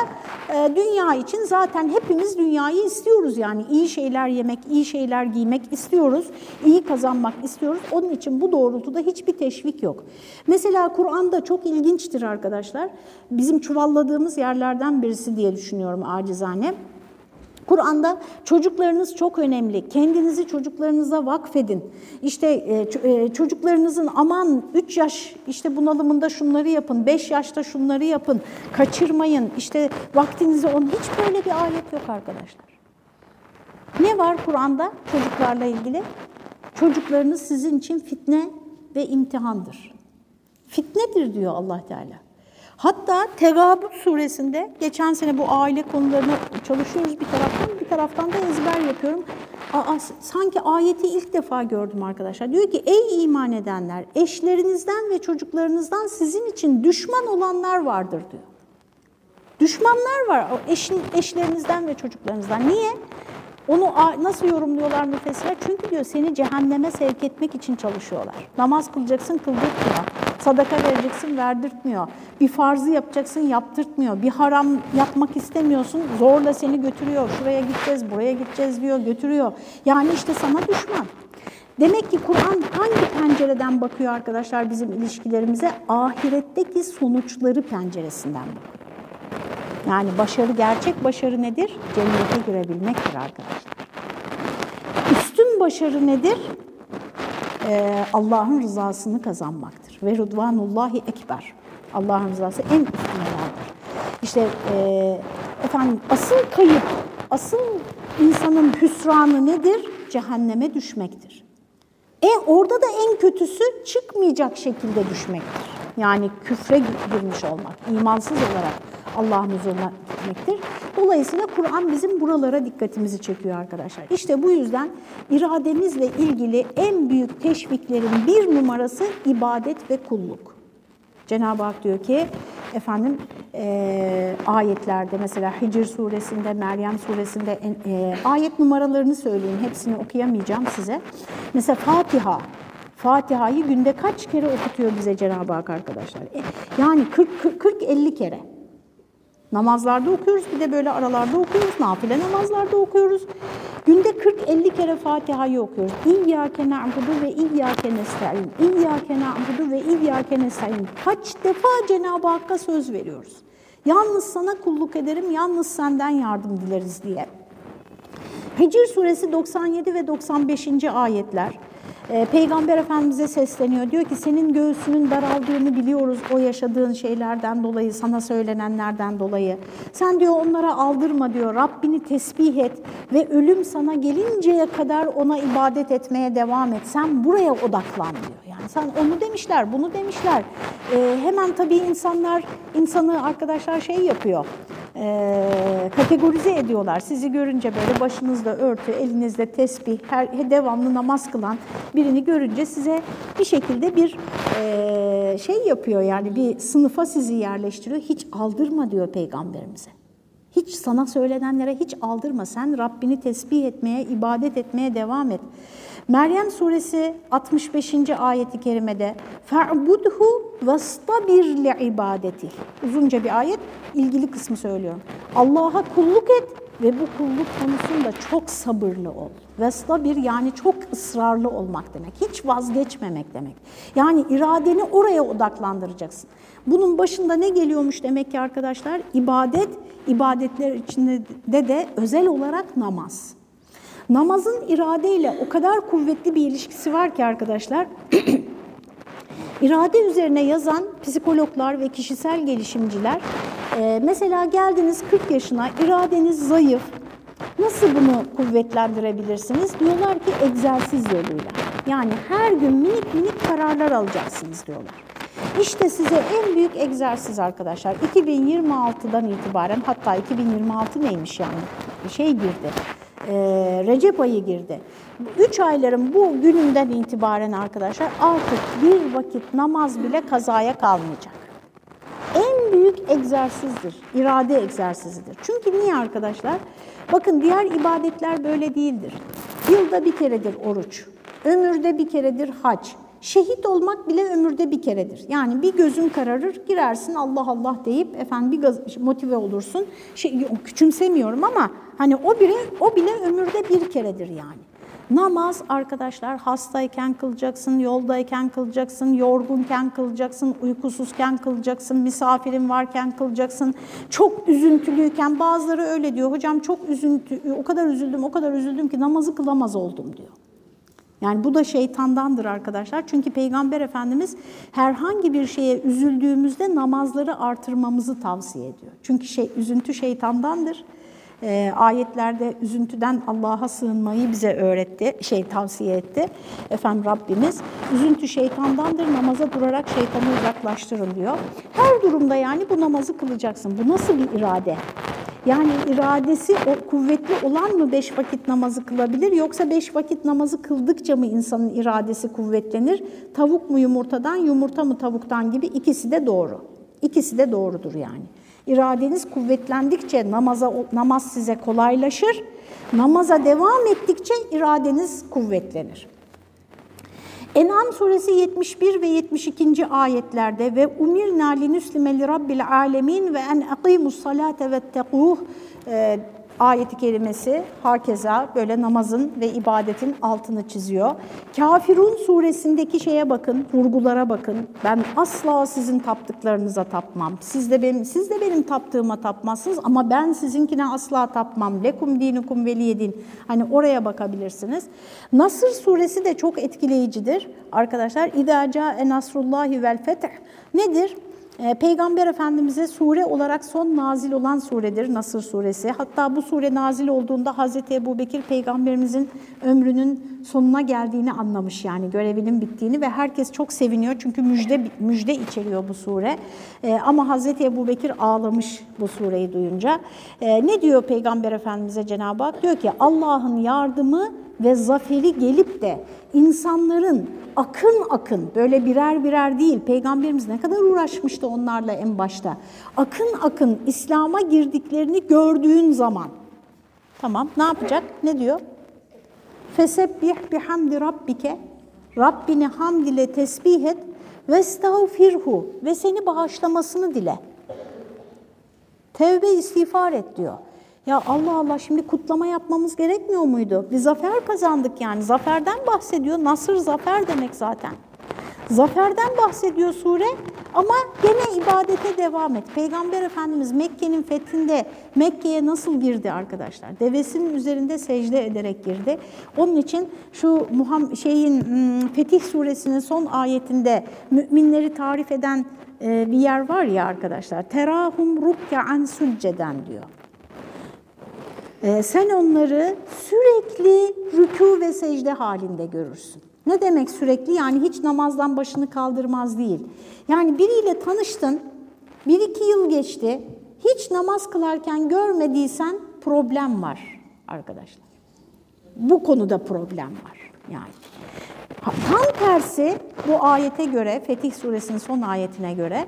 e, dünya için zaten hepimiz dünyayı istiyoruz. Yani iyi şeyler yemek, iyi şeyler giymek istiyoruz, iyi kazanmak istiyoruz. Onun için bu doğrultuda hiçbir teşvik yok. Mesela Kur'an'da çok ilginçtir arkadaşlar. Bizim çuvalladığımız yerlerden birisi diye düşünüyorum acizane. Kur'an'da çocuklarınız çok önemli. Kendinizi çocuklarınıza vakfedin. İşte e, çocuklarınızın aman 3 yaş işte bunalımında şunları yapın, 5 yaşta şunları yapın, kaçırmayın. İşte vaktinizi on hiç böyle bir ayet yok arkadaşlar. Ne var Kur'an'da çocuklarla ilgili? Çocuklarınız sizin için fitne ve imtihandır. Fitnedir diyor Allah Teala. Hatta Tegabut suresinde geçen sene bu aile konularını çalışıyoruz bir taraftan, bir taraftan da ezber yapıyorum. Aa, sanki ayeti ilk defa gördüm arkadaşlar. Diyor ki ey iman edenler eşlerinizden ve çocuklarınızdan sizin için düşman olanlar vardır diyor. Düşmanlar var eşin, eşlerinizden ve çocuklarınızdan. Niye? Onu nasıl yorumluyorlar müfessirler? Çünkü diyor seni cehenneme sevk etmek için çalışıyorlar. Namaz kılacaksın kıldırtmıyor. Sadaka vereceksin verdirtmiyor. Bir farzı yapacaksın yaptırtmıyor. Bir haram yapmak istemiyorsun zorla seni götürüyor. Şuraya gideceğiz, buraya gideceğiz diyor, götürüyor. Yani işte sana düşman. Demek ki Kur'an hangi pencereden bakıyor arkadaşlar bizim ilişkilerimize? Ahiretteki sonuçları penceresinden bakıyor. Yani başarı, gerçek başarı nedir? Cennete girebilmektir arkadaşlar. Üstün başarı nedir? Ee, Allah'ın rızasını kazanmaktır. Ve rıdvanullahi ekber. Allah'ın rızası en üstünlerdir. İşte e, efendim asıl kayıp, asıl insanın hüsranı nedir? Cehenneme düşmektir. E orada da en kötüsü çıkmayacak şekilde düşmektir. Yani küfre girmiş olmak, imansız olarak Allah'ın huzuruna gitmektir. Dolayısıyla Kur'an bizim buralara dikkatimizi çekiyor arkadaşlar. İşte bu yüzden irademizle ilgili en büyük teşviklerin bir numarası ibadet ve kulluk. Cenab-ı Hak diyor ki efendim e, ayetlerde mesela Hicr suresinde, Meryem suresinde e, ayet numaralarını söyleyeyim. Hepsini okuyamayacağım size. Mesela Fatiha. Fatiha'yı günde kaç kere okutuyor bize Cenab-ı Hak arkadaşlar? E, yani 40-50 kere. Namazlarda okuyoruz, bir de böyle aralarda okuyoruz, nafile namazlarda okuyoruz. Günde 40-50 kere Fatiha'yı okuyoruz. İyyâke na'budu ve iyyâke nesta'in. İyyâke na'budu ve iyyâke nesta'in. Kaç defa Cenab-ı Hakk'a söz veriyoruz. Yalnız sana kulluk ederim, yalnız senden yardım dileriz diye. Hicr suresi 97 ve 95. ayetler. Ee, Peygamber Efendimiz'e sesleniyor. Diyor ki senin göğsünün daraldığını biliyoruz o yaşadığın şeylerden dolayı, sana söylenenlerden dolayı. Sen diyor onlara aldırma diyor. Rabbini tesbih et ve ölüm sana gelinceye kadar ona ibadet etmeye devam et. Sen buraya odaklan diyor. Yani sen onu demişler, bunu demişler. Ee, hemen tabii insanlar, insanı arkadaşlar şey yapıyor e, kategorize ediyorlar. Sizi görünce böyle başınızda örtü, elinizde tesbih, her, devamlı namaz kılan birini görünce size bir şekilde bir e, şey yapıyor yani bir sınıfa sizi yerleştiriyor. Hiç aldırma diyor peygamberimize. Hiç sana söylenenlere hiç aldırma. Sen Rabbini tesbih etmeye, ibadet etmeye devam et. Meryem suresi 65. ayeti kerimede vastabir li ibadeti. Uzunca bir ayet, ilgili kısmı söylüyorum. Allah'a kulluk et ve bu kulluk konusunda çok sabırlı ol. Vestabir yani çok ısrarlı olmak demek. Hiç vazgeçmemek demek. Yani iradeni oraya odaklandıracaksın. Bunun başında ne geliyormuş demek ki arkadaşlar? İbadet, ibadetler içinde de de özel olarak namaz. Namazın iradeyle o kadar kuvvetli bir ilişkisi var ki arkadaşlar. İrade üzerine yazan psikologlar ve kişisel gelişimciler e, mesela geldiniz 40 yaşına iradeniz zayıf. Nasıl bunu kuvvetlendirebilirsiniz? Diyorlar ki egzersiz yoluyla. Yani her gün minik minik kararlar alacaksınız diyorlar. İşte size en büyük egzersiz arkadaşlar. 2026'dan itibaren hatta 2026 neymiş yani? Şey girdi e, Recep ayı girdi. Üç ayların bu gününden itibaren arkadaşlar artık bir vakit namaz bile kazaya kalmayacak. En büyük egzersizdir, irade egzersizidir. Çünkü niye arkadaşlar? Bakın diğer ibadetler böyle değildir. Yılda bir keredir oruç, ömürde bir keredir hac, Şehit olmak bile ömürde bir keredir. Yani bir gözün kararır, girersin Allah Allah deyip efendim bir gaz, motive olursun. Şey, küçümsemiyorum ama hani o bile o bile ömürde bir keredir yani. Namaz arkadaşlar hastayken kılacaksın, yoldayken kılacaksın, yorgunken kılacaksın, uykusuzken kılacaksın, misafirin varken kılacaksın. Çok üzüntülüyken bazıları öyle diyor. Hocam çok üzüntü, o kadar üzüldüm, o kadar üzüldüm ki namazı kılamaz oldum diyor. Yani bu da şeytandandır arkadaşlar. Çünkü Peygamber Efendimiz herhangi bir şeye üzüldüğümüzde namazları artırmamızı tavsiye ediyor. Çünkü şey, üzüntü şeytandandır. E, ayetlerde üzüntüden Allah'a sığınmayı bize öğretti, şey tavsiye etti. Efendim Rabbimiz üzüntü şeytandandır, namaza durarak şeytanı uzaklaştırın diyor. Her durumda yani bu namazı kılacaksın. Bu nasıl bir irade? Yani iradesi o kuvvetli olan mı beş vakit namazı kılabilir yoksa beş vakit namazı kıldıkça mı insanın iradesi kuvvetlenir? Tavuk mu yumurtadan, yumurta mı tavuktan gibi ikisi de doğru. İkisi de doğrudur yani. İradeniz kuvvetlendikçe namaza, namaz size kolaylaşır. Namaza devam ettikçe iradeniz kuvvetlenir. En'am suresi 71 ve 72. ayetlerde ve umirna linüslime li rabbil alemin ve en aqimus salate vettequh e, ayeti kerimesi hakeza böyle namazın ve ibadetin altını çiziyor. Kafirun suresindeki şeye bakın, vurgulara bakın. Ben asla sizin taptıklarınıza tapmam. Siz de benim siz de benim taptığıma tapmazsınız ama ben sizinkine asla tapmam. Lekum dinukum veliyedin. Hani oraya bakabilirsiniz. Nasır suresi de çok etkileyicidir arkadaşlar. İdâ câe nasrullâhi vel feth. Nedir? e, Peygamber Efendimiz'e sure olarak son nazil olan suredir Nasır suresi. Hatta bu sure nazil olduğunda Hazreti Ebu Bekir peygamberimizin ömrünün sonuna geldiğini anlamış yani görevinin bittiğini ve herkes çok seviniyor çünkü müjde müjde içeriyor bu sure. E, ama Hazreti Ebu Bekir ağlamış bu sureyi duyunca. E, ne diyor Peygamber Efendimiz'e Cenab-ı Hak? Diyor ki Allah'ın yardımı ve zaferi gelip de insanların akın akın böyle birer birer değil peygamberimiz ne kadar uğraşmıştı onlarla en başta. Akın akın İslam'a girdiklerini gördüğün zaman tamam ne yapacak? Ne diyor? Fesebbih bihamdi rabbike Rabbini hamd ile tesbih et ve estağfirhu ve seni bağışlamasını dile. Tevbe istiğfar et diyor. Ya Allah Allah şimdi kutlama yapmamız gerekmiyor muydu? Bir zafer kazandık yani. Zaferden bahsediyor. Nasır zafer demek zaten. Zaferden bahsediyor sure ama gene ibadete devam et. Peygamber Efendimiz Mekke'nin fethinde Mekke'ye nasıl girdi arkadaşlar? Devesinin üzerinde secde ederek girdi. Onun için şu Muham şeyin hmm, Fetih suresinin son ayetinde müminleri tarif eden e, bir yer var ya arkadaşlar. Terahum ruk'an succeden diyor. Ee, sen onları sürekli rükû ve secde halinde görürsün. Ne demek sürekli? Yani hiç namazdan başını kaldırmaz değil. Yani biriyle tanıştın, bir iki yıl geçti, hiç namaz kılarken görmediysen problem var arkadaşlar. Bu konuda problem var yani. Tam tersi bu ayete göre, Fetih Suresinin son ayetine göre,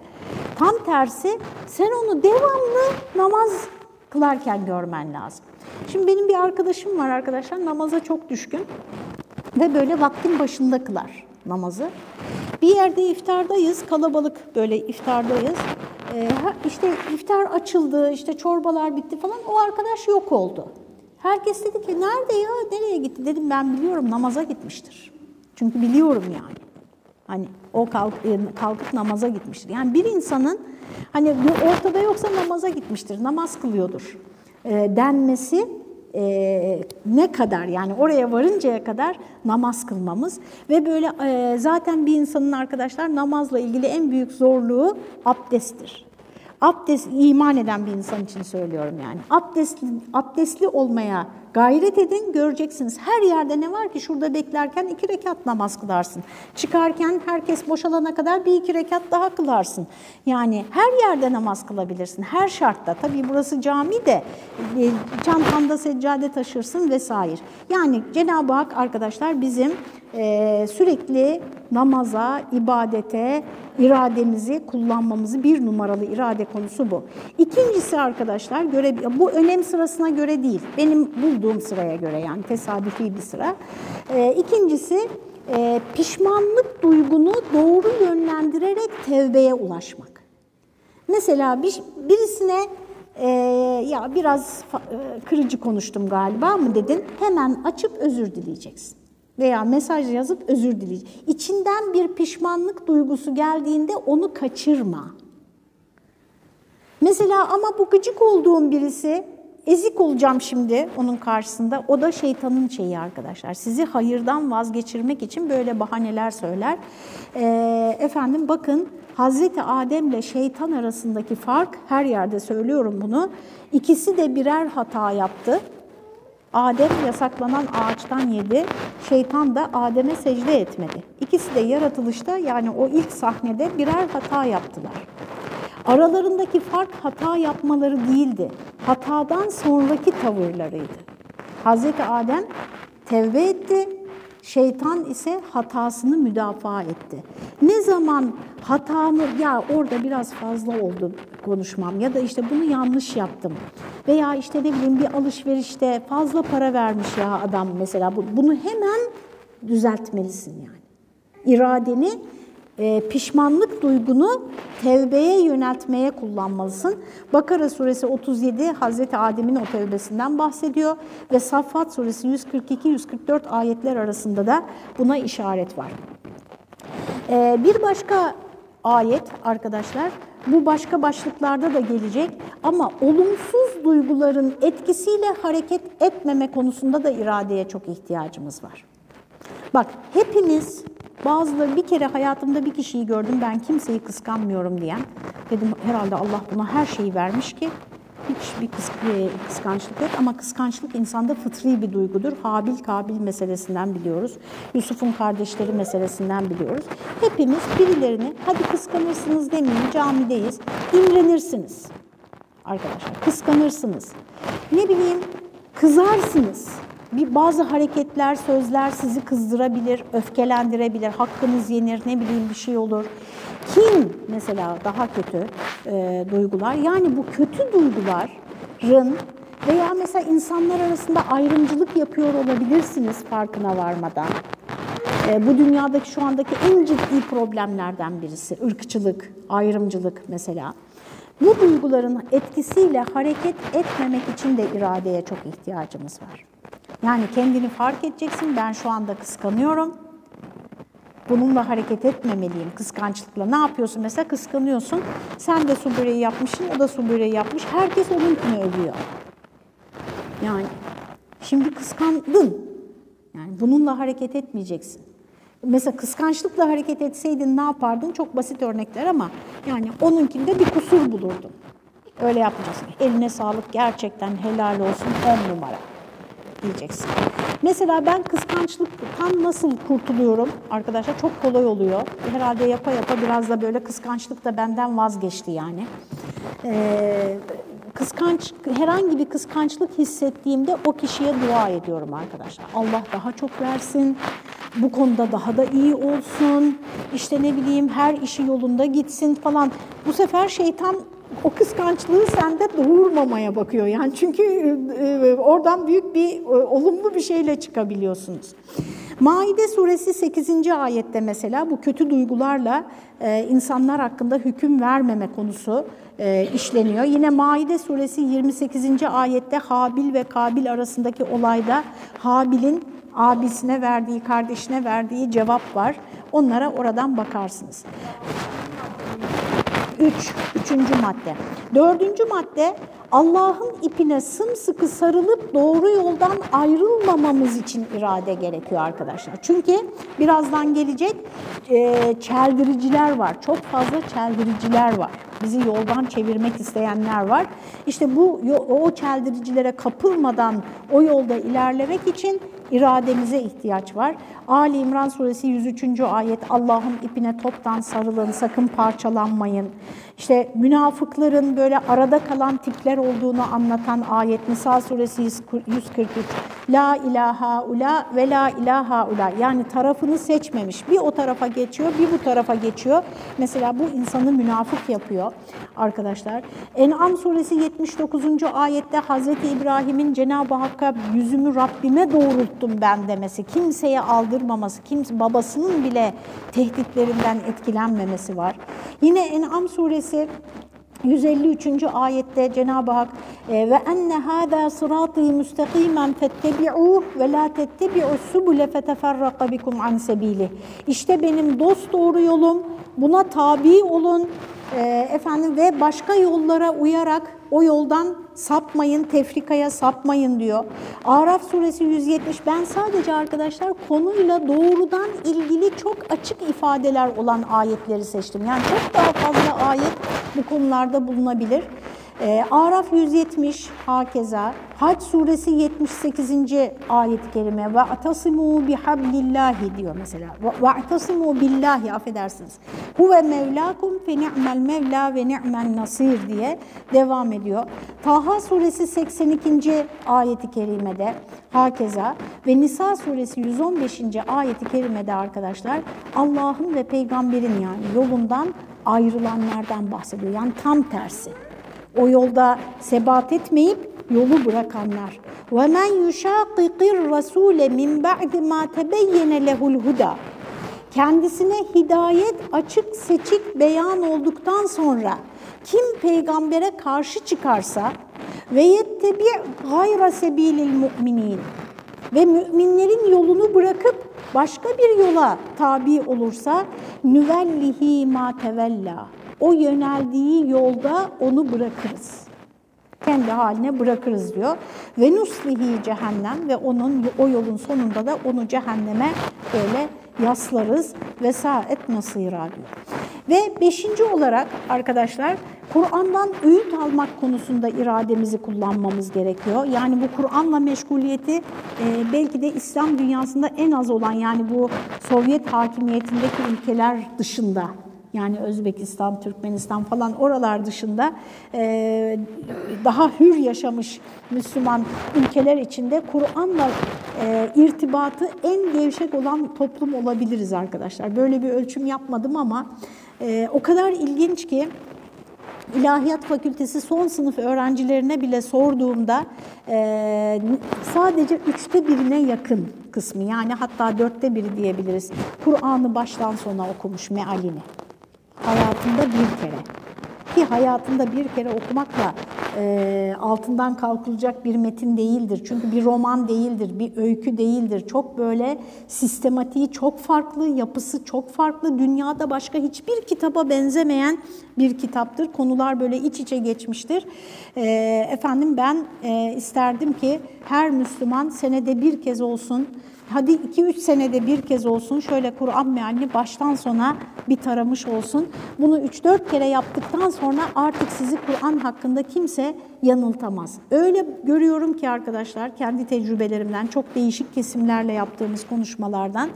tam tersi sen onu devamlı namaz kılarken görmen lazım. Şimdi benim bir arkadaşım var arkadaşlar namaza çok düşkün ve böyle vaktin başında kılar namazı. Bir yerde iftardayız, kalabalık böyle iftardayız. Ee, işte iftar açıldı, işte çorbalar bitti falan. O arkadaş yok oldu. Herkes dedi ki nerede ya, nereye gitti? Dedim ben biliyorum namaza gitmiştir. Çünkü biliyorum yani. Hani o kalk, kalkıp namaza gitmiştir. Yani bir insanın hani ortada yoksa namaza gitmiştir, namaz kılıyordur e, denmesi e, ne kadar yani oraya varıncaya kadar namaz kılmamız ve böyle e, zaten bir insanın arkadaşlar namazla ilgili en büyük zorluğu abdesttir. Abdest iman eden bir insan için söylüyorum yani. Abdestli, abdestli olmaya gayret edin göreceksiniz. Her yerde ne var ki şurada beklerken iki rekat namaz kılarsın. Çıkarken herkes boşalana kadar bir iki rekat daha kılarsın. Yani her yerde namaz kılabilirsin. Her şartta. Tabii burası cami de e, çantanda seccade taşırsın vesaire. Yani Cenab-ı Hak arkadaşlar bizim e, sürekli namaza, ibadete, irademizi kullanmamızı bir numaralı irade konusu bu. İkincisi arkadaşlar göre bu önem sırasına göre değil. Benim bulduğum sıraya göre yani tesadüfi bir sıra. E, ikincisi pişmanlık duygunu doğru yönlendirerek tevbeye ulaşmak. Mesela bir, birisine e, ya biraz e, kırıcı konuştum galiba mı dedin hemen açıp özür dileyeceksin veya mesaj yazıp özür dileyecek. İçinden bir pişmanlık duygusu geldiğinde onu kaçırma. Mesela ama bu gıcık olduğum birisi ezik olacağım şimdi onun karşısında. O da şeytanın şeyi arkadaşlar. Sizi hayırdan vazgeçirmek için böyle bahaneler söyler. Ee, efendim bakın Hazreti Adem ile şeytan arasındaki fark her yerde söylüyorum bunu. İkisi de birer hata yaptı. Adem yasaklanan ağaçtan yedi, şeytan da Adem'e secde etmedi. İkisi de yaratılışta yani o ilk sahnede birer hata yaptılar. Aralarındaki fark hata yapmaları değildi, hatadan sonraki tavırlarıydı. Hazreti Adem tevbe etti, şeytan ise hatasını müdafaa etti. Ne zaman hatamı, ya orada biraz fazla oldu konuşmam ya da işte bunu yanlış yaptım veya işte ne bileyim bir alışverişte fazla para vermiş ya adam mesela bunu hemen düzeltmelisin yani. İradeni e, pişmanlık duygunu tevbeye yöneltmeye kullanmalısın. Bakara suresi 37 Hazreti Adem'in o tevbesinden bahsediyor ve Saffat suresi 142-144 ayetler arasında da buna işaret var. E, bir başka ayet arkadaşlar bu başka başlıklarda da gelecek ama olumsuz duyguların etkisiyle hareket etmeme konusunda da iradeye çok ihtiyacımız var. Bak hepimiz bazıları bir kere hayatımda bir kişiyi gördüm ben kimseyi kıskanmıyorum diyen. Dedim herhalde Allah buna her şeyi vermiş ki hiç bir kıs e, kıskançlık yok ama kıskançlık insanda fıtri bir duygudur. Habil Kabil meselesinden biliyoruz. Yusuf'un kardeşleri meselesinden biliyoruz. Hepimiz birilerini hadi kıskanırsınız demeyeyim camideyiz. imrenirsiniz arkadaşlar. Kıskanırsınız. Ne bileyim kızarsınız. Bir bazı hareketler, sözler sizi kızdırabilir, öfkelendirebilir, hakkınız yenir, ne bileyim bir şey olur. Kin mesela daha kötü e, duygular. Yani bu kötü duyguların veya mesela insanlar arasında ayrımcılık yapıyor olabilirsiniz farkına varmadan. E, bu dünyadaki şu andaki en ciddi problemlerden birisi ırkçılık, ayrımcılık mesela. Bu duyguların etkisiyle hareket etmemek için de iradeye çok ihtiyacımız var. Yani kendini fark edeceksin, ben şu anda kıskanıyorum. Bununla hareket etmemeliyim kıskançlıkla. Ne yapıyorsun mesela kıskanıyorsun. Sen de su böreği yapmışsın, o da su böreği yapmış. Herkes onunkini övüyor. Yani şimdi kıskandın. Yani bununla hareket etmeyeceksin. Mesela kıskançlıkla hareket etseydin ne yapardın? Çok basit örnekler ama yani onunkinde bir kusur bulurdun. Öyle yapmayacaksın. Eline sağlık gerçekten helal olsun on numara diyeceksin. Mesela ben kıskançlıktan nasıl kurtuluyorum arkadaşlar? Çok kolay oluyor. Herhalde yapa yapa biraz da böyle kıskançlık da benden vazgeçti yani. Ee, kıskanç herhangi bir kıskançlık hissettiğimde o kişiye dua ediyorum arkadaşlar. Allah daha çok versin. Bu konuda daha da iyi olsun. İşte ne bileyim her işi yolunda gitsin falan. Bu sefer şeytan o kıskançlığı sende doğurmamaya bakıyor. Yani çünkü e, oradan büyük bir e, olumlu bir şeyle çıkabiliyorsunuz. Maide suresi 8. ayette mesela bu kötü duygularla e, insanlar hakkında hüküm vermeme konusu e, işleniyor. Yine Maide suresi 28. ayette Habil ve Kabil arasındaki olayda Habil'in abisine verdiği, kardeşine verdiği cevap var. Onlara oradan bakarsınız. Üç, üçüncü madde. Dördüncü madde Allah'ın ipine sımsıkı sarılıp doğru yoldan ayrılmamamız için irade gerekiyor arkadaşlar. Çünkü birazdan gelecek e, çeldiriciler var. Çok fazla çeldiriciler var. Bizi yoldan çevirmek isteyenler var. İşte bu o çeldiricilere kapılmadan o yolda ilerlemek için irademize ihtiyaç var. Ali İmran suresi 103. ayet Allah'ın ipine toptan sarılın, sakın parçalanmayın. İşte münafıkların böyle arada kalan tipler olduğunu anlatan ayet Nisa suresi 143. La ilaha ula ve la ilaha ula. Yani tarafını seçmemiş. Bir o tarafa geçiyor, bir bu tarafa geçiyor. Mesela bu insanı münafık yapıyor arkadaşlar. En'am suresi 79. ayette Hazreti İbrahim'in Cenab-ı Hakk'a yüzümü Rabbime doğrulttum ben demesi, kimseye aldırmaması, kimse babasının bile tehditlerinden etkilenmemesi var. Yine En'am suresi 153. ayette Cenab-ı Hak e, ve enne hâzâ sırâtî müstakimen fettebi'ûh ve lâ tettebi'us subule feteferraka bikum an sebîlih. İşte benim dost doğru yolum, buna tabi olun e, efendim ve başka yollara uyarak o yoldan sapmayın, tefrikaya sapmayın diyor. Araf suresi 170 ben sadece arkadaşlar konuyla doğrudan ilgili çok açık ifadeler olan ayetleri seçtim. Yani çok daha fazla ayet bu konularda bulunabilir. E, Araf 170 hakeza, Hac suresi 78. ayet-i kerime ve atasimu bihablillahi diyor mesela. Ve atasimu billahi affedersiniz. Huve mevlakum fe ni'mel mevla ve ni'men nasir diye devam ediyor. Taha suresi 82. ayeti kerimede hakeza ve Nisa suresi 115. ayeti kerimede arkadaşlar Allah'ın ve peygamberin yani yolundan ayrılanlardan bahsediyor. Yani tam tersi. O yolda sebat etmeyip yolu bırakanlar. وَمَنْ يُشَاقِقِ الرَّسُولَ مِنْ بَعْدِ مَا تَبَيَّنَ لَهُ الْهُدَى Kendisine hidayet açık seçik beyan olduktan sonra kim peygambere karşı çıkarsa ve yettebi gayra sebilil mu'minin ve müminlerin yolunu bırakıp başka bir yola tabi olursa nüvellihi ma tevella o yöneldiği yolda onu bırakırız. kendi haline bırakırız diyor. Ve nuslihi cehennem ve onun o yolun sonunda da onu cehenneme böyle yaslarız ve saet masira diyor. Ve beşinci olarak arkadaşlar Kur'an'dan öğüt almak konusunda irademizi kullanmamız gerekiyor. Yani bu Kur'an'la meşguliyeti e, belki de İslam dünyasında en az olan yani bu Sovyet hakimiyetindeki ülkeler dışında yani Özbekistan, Türkmenistan falan oralar dışında e, daha hür yaşamış Müslüman ülkeler içinde Kur'an'la e, irtibatı en gevşek olan toplum olabiliriz arkadaşlar. Böyle bir ölçüm yapmadım ama e, o kadar ilginç ki İlahiyat Fakültesi son sınıf öğrencilerine bile sorduğumda e, sadece üçte birine yakın kısmı yani hatta dörtte biri diyebiliriz. Kur'an'ı baştan sona okumuş mealini. Hayatında bir kere. Ki hayatında bir kere okumakla e, altından kalkılacak bir metin değildir. Çünkü bir roman değildir, bir öykü değildir. Çok böyle sistematiği çok farklı, yapısı çok farklı. Dünyada başka hiçbir kitaba benzemeyen bir kitaptır. Konular böyle iç içe geçmiştir. E, efendim ben e, isterdim ki her Müslüman senede bir kez olsun hadi 2-3 senede bir kez olsun şöyle Kur'an mealini baştan sona bir taramış olsun. Bunu 3-4 kere yaptıktan sonra artık sizi Kur'an hakkında kimse yanıltamaz. Öyle görüyorum ki arkadaşlar kendi tecrübelerimden çok değişik kesimlerle yaptığımız konuşmalardan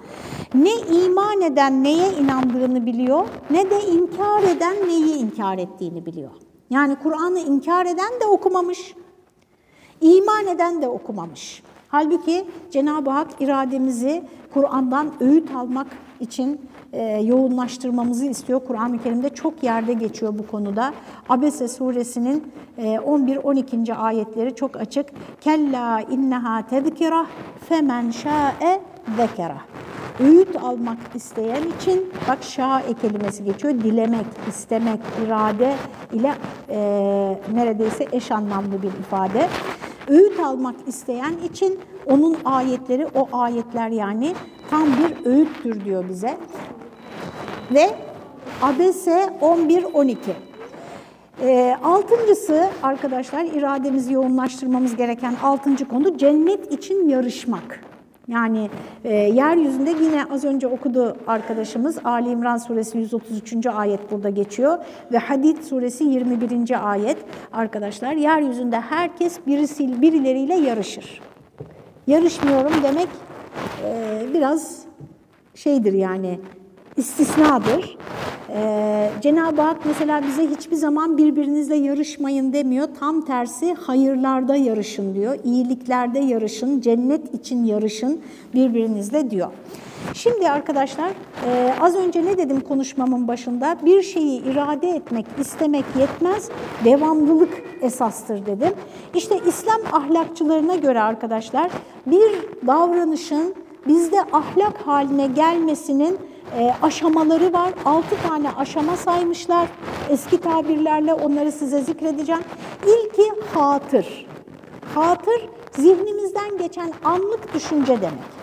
ne iman eden neye inandığını biliyor ne de inkar eden neyi inkar ettiğini biliyor. Yani Kur'an'ı inkar eden de okumamış, iman eden de okumamış. Halbuki Cenab-ı Hak irademizi Kur'an'dan öğüt almak için e, yoğunlaştırmamızı istiyor. Kur'an-ı Kerim'de çok yerde geçiyor bu konuda. Abese suresinin e, 11-12. ayetleri çok açık. Kella inneha tezkirah femen şa'e zekera. Öğüt almak isteyen için bak şa'e kelimesi geçiyor. Dilemek, istemek, irade ile e, neredeyse eş anlamlı bir ifade. Öğüt almak isteyen için onun ayetleri, o ayetler yani tam bir öğüttür diyor bize. Ve Abese 11-12. E, altıncısı arkadaşlar irademizi yoğunlaştırmamız gereken altıncı konu cennet için yarışmak. Yani e, yeryüzünde yine az önce okudu arkadaşımız Ali İmran suresi 133. ayet burada geçiyor ve Hadid suresi 21. ayet arkadaşlar yeryüzünde herkes birisi birileriyle yarışır. Yarışmıyorum demek e, biraz şeydir yani istisnadır. Ee, Cenab-ı Hak mesela bize hiçbir zaman birbirinizle yarışmayın demiyor. Tam tersi hayırlarda yarışın diyor. İyiliklerde yarışın, cennet için yarışın birbirinizle diyor. Şimdi arkadaşlar e, az önce ne dedim konuşmamın başında? Bir şeyi irade etmek, istemek yetmez, devamlılık esastır dedim. İşte İslam ahlakçılarına göre arkadaşlar bir davranışın bizde ahlak haline gelmesinin e, aşamaları var. Altı tane aşama saymışlar. Eski tabirlerle onları size zikredeceğim. İlki hatır. Hatır zihnimizden geçen anlık düşünce demek.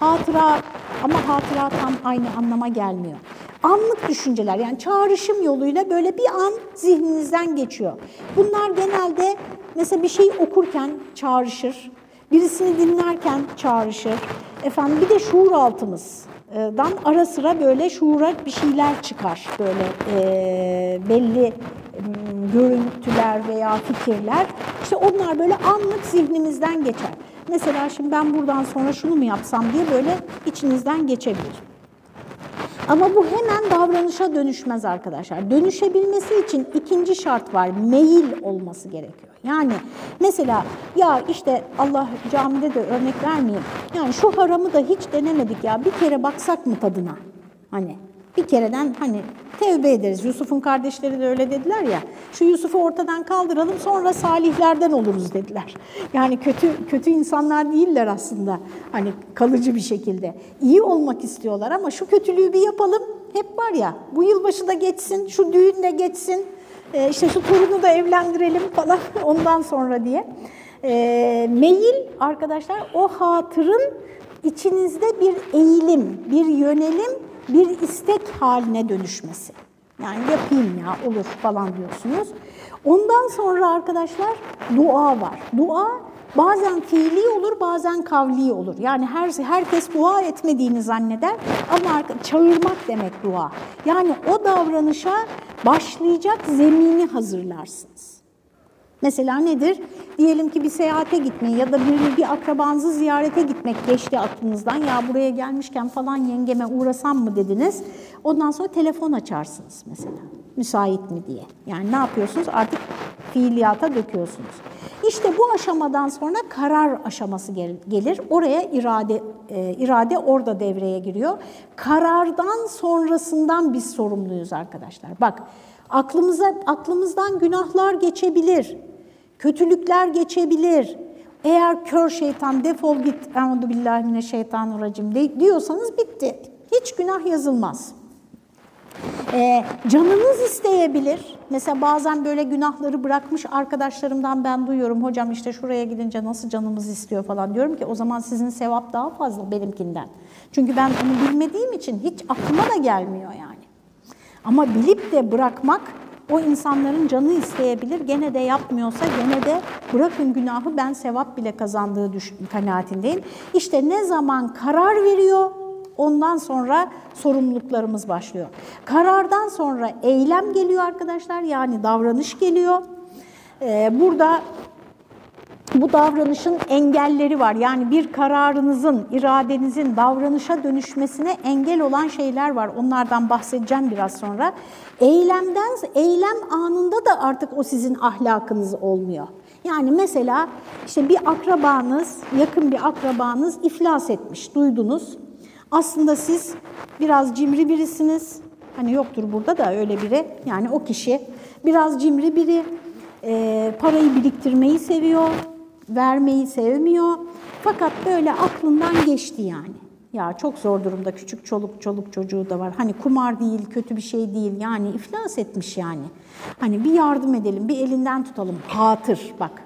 Hatıra ama hatıra tam aynı anlama gelmiyor. Anlık düşünceler yani çağrışım yoluyla böyle bir an zihninizden geçiyor. Bunlar genelde mesela bir şey okurken çağrışır, birisini dinlerken çağrışır. Efendim bir de şuur altımız dan ara sıra böyle şuura bir şeyler çıkar. Böyle e, belli görüntüler veya fikirler. İşte onlar böyle anlık zihnimizden geçer. Mesela şimdi ben buradan sonra şunu mu yapsam diye böyle içinizden geçebilir. Ama bu hemen davranışa dönüşmez arkadaşlar. Dönüşebilmesi için ikinci şart var. Meyil olması gerekiyor. Yani mesela ya işte Allah camide de örnek vermeyeyim. Yani şu haramı da hiç denemedik ya bir kere baksak mı tadına? Hani bir kereden hani tevbe ederiz. Yusuf'un kardeşleri de öyle dediler ya. Şu Yusuf'u ortadan kaldıralım sonra salihlerden oluruz dediler. Yani kötü kötü insanlar değiller aslında. Hani kalıcı bir şekilde. İyi olmak istiyorlar ama şu kötülüğü bir yapalım. Hep var ya bu yılbaşı da geçsin, şu düğün de geçsin. E, işte şu torunu da evlendirelim falan ondan sonra diye. E, mail arkadaşlar o hatırın içinizde bir eğilim, bir yönelim bir istek haline dönüşmesi. Yani yapayım ya olur falan diyorsunuz. Ondan sonra arkadaşlar dua var. Dua bazen fiili olur, bazen kavli olur. Yani her herkes dua etmediğini zanneder ama çağırmak demek dua. Yani o davranışa başlayacak zemini hazırlarsınız. Mesela nedir? Diyelim ki bir seyahate gitmeyi ya da bir, bir akrabanızı ziyarete gitmek geçti aklınızdan. Ya buraya gelmişken falan yengeme uğrasam mı dediniz. Ondan sonra telefon açarsınız mesela. Müsait mi diye. Yani ne yapıyorsunuz? Artık fiiliyata döküyorsunuz. İşte bu aşamadan sonra karar aşaması gelir. Oraya irade e, irade orada devreye giriyor. Karardan sonrasından biz sorumluyuz arkadaşlar. Bak aklımıza aklımızdan günahlar geçebilir. Kötülükler geçebilir. Eğer kör şeytan defol git Euzu billahi mineşşeytanirracim diyorsanız bitti. Hiç günah yazılmaz. Ee, canınız isteyebilir. Mesela bazen böyle günahları bırakmış arkadaşlarımdan ben duyuyorum. Hocam işte şuraya gidince nasıl canımız istiyor falan diyorum ki o zaman sizin sevap daha fazla benimkinden. Çünkü ben onu bilmediğim için hiç aklıma da gelmiyor yani. Ama bilip de bırakmak o insanların canı isteyebilir. Gene de yapmıyorsa gene de bırakın günahı ben sevap bile kazandığı kanaatindeyim. İşte ne zaman karar veriyor ondan sonra sorumluluklarımız başlıyor. Karardan sonra eylem geliyor arkadaşlar yani davranış geliyor. Ee, burada bu davranışın engelleri var. Yani bir kararınızın, iradenizin davranışa dönüşmesine engel olan şeyler var. Onlardan bahsedeceğim biraz sonra. Eylemden, eylem anında da artık o sizin ahlakınız olmuyor. Yani mesela işte bir akrabanız, yakın bir akrabanız iflas etmiş, duydunuz. Aslında siz biraz cimri birisiniz. Hani yoktur burada da öyle biri. Yani o kişi biraz cimri biri. E, parayı biriktirmeyi seviyor vermeyi sevmiyor. Fakat böyle aklından geçti yani. Ya çok zor durumda küçük çoluk çoluk çocuğu da var. Hani kumar değil, kötü bir şey değil. Yani iflas etmiş yani. Hani bir yardım edelim, bir elinden tutalım. Hatır bak.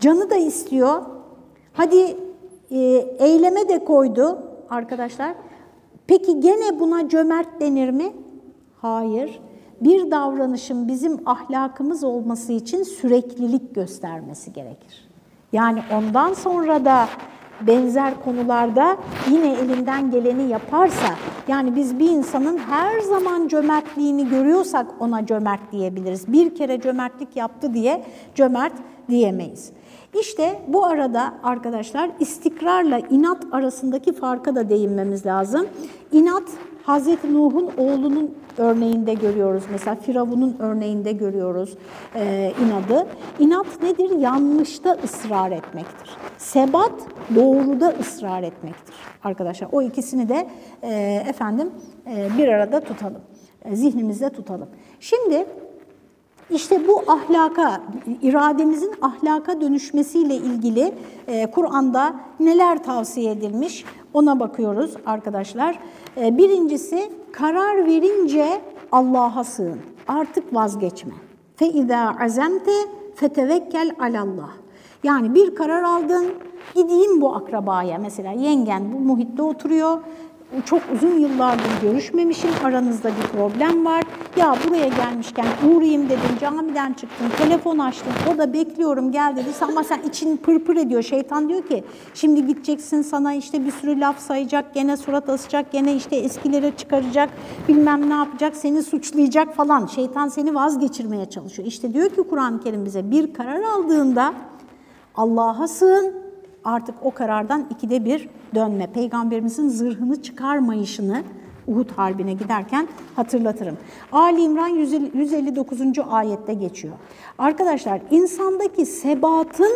Canı da istiyor. Hadi e, eyleme de koydu arkadaşlar. Peki gene buna cömert denir mi? Hayır. Bir davranışın bizim ahlakımız olması için süreklilik göstermesi gerekir. Yani ondan sonra da benzer konularda yine elinden geleni yaparsa, yani biz bir insanın her zaman cömertliğini görüyorsak ona cömert diyebiliriz. Bir kere cömertlik yaptı diye cömert diyemeyiz. İşte bu arada arkadaşlar istikrarla inat arasındaki farka da değinmemiz lazım. İnat Hazreti Nuh'un oğlunun örneğinde görüyoruz. Mesela Firavun'un örneğinde görüyoruz e, inadı. İnat nedir? Yanlışta ısrar etmektir. Sebat doğruda ısrar etmektir arkadaşlar. O ikisini de e, efendim e, bir arada tutalım. E, zihnimizde tutalım. Şimdi işte bu ahlaka, irademizin ahlaka dönüşmesiyle ilgili e, Kur'an'da neler tavsiye edilmiş ona bakıyoruz arkadaşlar. E, birincisi karar verince Allah'a sığın. Artık vazgeçme. İzâ azemte fetevekkel alallah. Yani bir karar aldın, gideyim bu akrabaya mesela yengen bu muhitte oturuyor, çok uzun yıllardır görüşmemişim, aranızda bir problem var. Ya buraya gelmişken uğrayayım dedim, camiden çıktım, telefon açtım, o da bekliyorum gel dedi. Ama sen için pırpır ediyor. Şeytan diyor ki şimdi gideceksin sana işte bir sürü laf sayacak, gene surat asacak, gene işte eskileri çıkaracak, bilmem ne yapacak, seni suçlayacak falan. Şeytan seni vazgeçirmeye çalışıyor. İşte diyor ki Kur'an-ı Kerim bize bir karar aldığında Allah'a sığın, artık o karardan ikide bir dönme. Peygamberimizin zırhını çıkarmayışını Uhud Harbi'ne giderken hatırlatırım. Ali İmran 159. ayette geçiyor. Arkadaşlar insandaki sebatın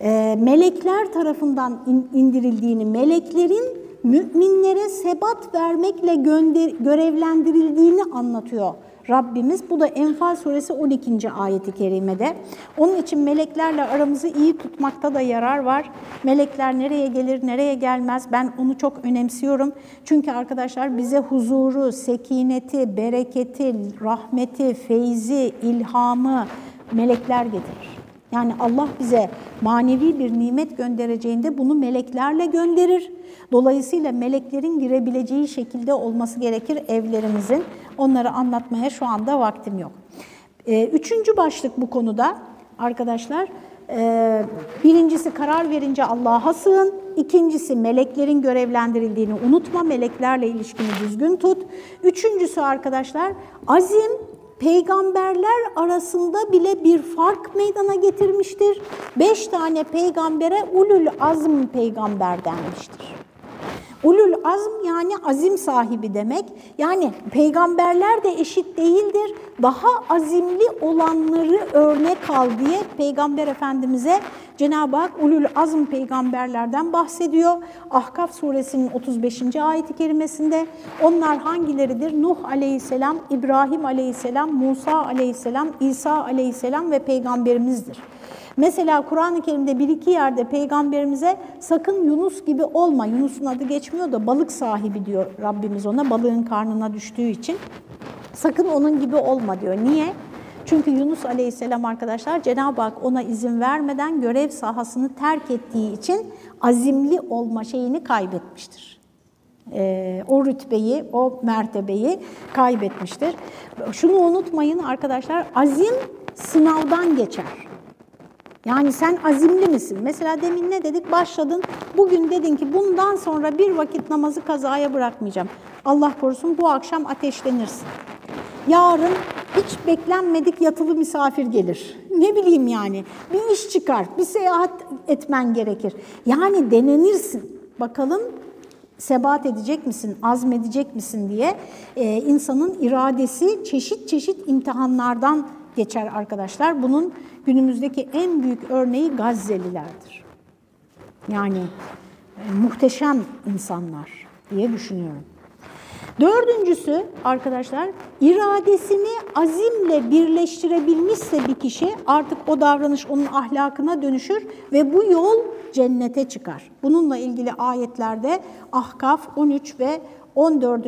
e, melekler tarafından indirildiğini, meleklerin müminlere sebat vermekle görevlendirildiğini anlatıyor Rabbimiz. Bu da Enfal suresi 12. ayeti kerimede. Onun için meleklerle aramızı iyi tutmakta da yarar var. Melekler nereye gelir, nereye gelmez ben onu çok önemsiyorum. Çünkü arkadaşlar bize huzuru, sekineti, bereketi, rahmeti, feyzi, ilhamı melekler getirir. Yani Allah bize manevi bir nimet göndereceğinde bunu meleklerle gönderir. Dolayısıyla meleklerin girebileceği şekilde olması gerekir evlerimizin. Onları anlatmaya şu anda vaktim yok. E, üçüncü başlık bu konuda arkadaşlar. E, birincisi karar verince Allah'a sığın. İkincisi meleklerin görevlendirildiğini unutma. Meleklerle ilişkini düzgün tut. Üçüncüsü arkadaşlar azim peygamberler arasında bile bir fark meydana getirmiştir. Beş tane peygambere ulul azm peygamber denmiştir. Ulul azm yani azim sahibi demek. Yani peygamberler de eşit değildir. Daha azimli olanları örnek al diye Peygamber Efendimiz'e Cenab-ı Hak ulul azm peygamberlerden bahsediyor. Ahkaf suresinin 35. ayeti kerimesinde onlar hangileridir? Nuh aleyhisselam, İbrahim aleyhisselam, Musa aleyhisselam, İsa aleyhisselam ve peygamberimizdir. Mesela Kur'an-ı Kerim'de bir iki yerde peygamberimize sakın Yunus gibi olma. Yunus'un adı geçmiyor da balık sahibi diyor Rabbimiz ona balığın karnına düştüğü için. Sakın onun gibi olma diyor. Niye? Çünkü Yunus Aleyhisselam arkadaşlar Cenab-ı Hak ona izin vermeden görev sahasını terk ettiği için azimli olma şeyini kaybetmiştir. Ee, o rütbeyi, o mertebeyi kaybetmiştir. Şunu unutmayın arkadaşlar, azim sınavdan geçer. Yani sen azimli misin? Mesela demin ne dedik? Başladın. Bugün dedin ki bundan sonra bir vakit namazı kazaya bırakmayacağım. Allah korusun bu akşam ateşlenirsin. Yarın hiç beklenmedik yatılı misafir gelir. Ne bileyim yani bir iş çıkar, bir seyahat etmen gerekir. Yani denenirsin. Bakalım sebat edecek misin, azmedecek misin diye ee, insanın iradesi çeşit çeşit imtihanlardan geçer arkadaşlar. Bunun günümüzdeki en büyük örneği Gazze'lilerdir. Yani e, muhteşem insanlar diye düşünüyorum. Dördüncüsü arkadaşlar iradesini azimle birleştirebilmişse bir kişi artık o davranış onun ahlakına dönüşür ve bu yol cennete çıkar. Bununla ilgili ayetlerde Ahkaf 13 ve 14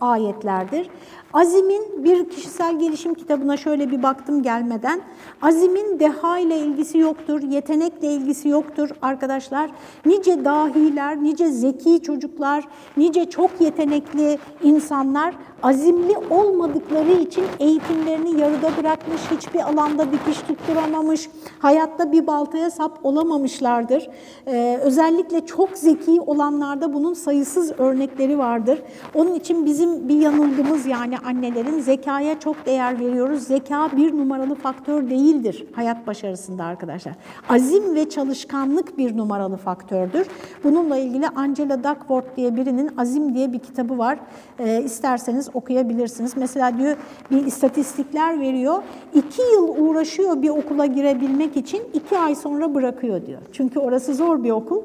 ayetlerdir. Azim'in bir kişisel gelişim kitabına şöyle bir baktım gelmeden. Azim'in deha ile ilgisi yoktur, yetenekle ilgisi yoktur arkadaşlar. Nice dahiler, nice zeki çocuklar, nice çok yetenekli insanlar azimli olmadıkları için eğitimlerini yarıda bırakmış, hiçbir alanda dikiş tutturamamış, hayatta bir baltaya sap olamamışlardır. Ee, özellikle çok zeki olanlarda bunun sayısız örnekleri vardır. Onun için bizim bir yanılgımız yani annelerin zekaya çok değer veriyoruz. Zeka bir numaralı faktör değildir hayat başarısında arkadaşlar. Azim ve çalışkanlık bir numaralı faktördür. Bununla ilgili Angela Duckworth diye birinin Azim diye bir kitabı var. Ee, isterseniz okuyabilirsiniz. Mesela diyor bir istatistikler veriyor. İki yıl uğraşıyor bir okula girebilmek için iki ay sonra bırakıyor diyor. Çünkü orası zor bir okul.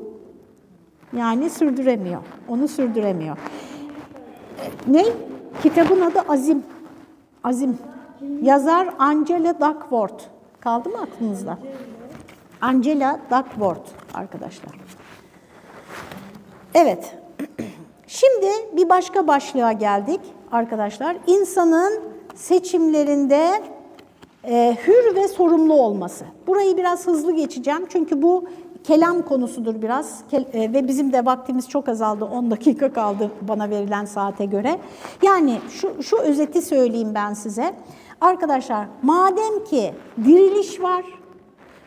Yani sürdüremiyor. Onu sürdüremiyor. Ne? Kitabın adı Azim. Azim. Yazar Angela Duckworth. Kaldı mı aklınızda? Angela Duckworth arkadaşlar. Evet. Şimdi bir başka başlığa geldik arkadaşlar. İnsanın seçimlerinde e, hür ve sorumlu olması. Burayı biraz hızlı geçeceğim çünkü bu kelam konusudur biraz e, ve bizim de vaktimiz çok azaldı. 10 dakika kaldı bana verilen saate göre. Yani şu, şu özeti söyleyeyim ben size. Arkadaşlar madem ki diriliş var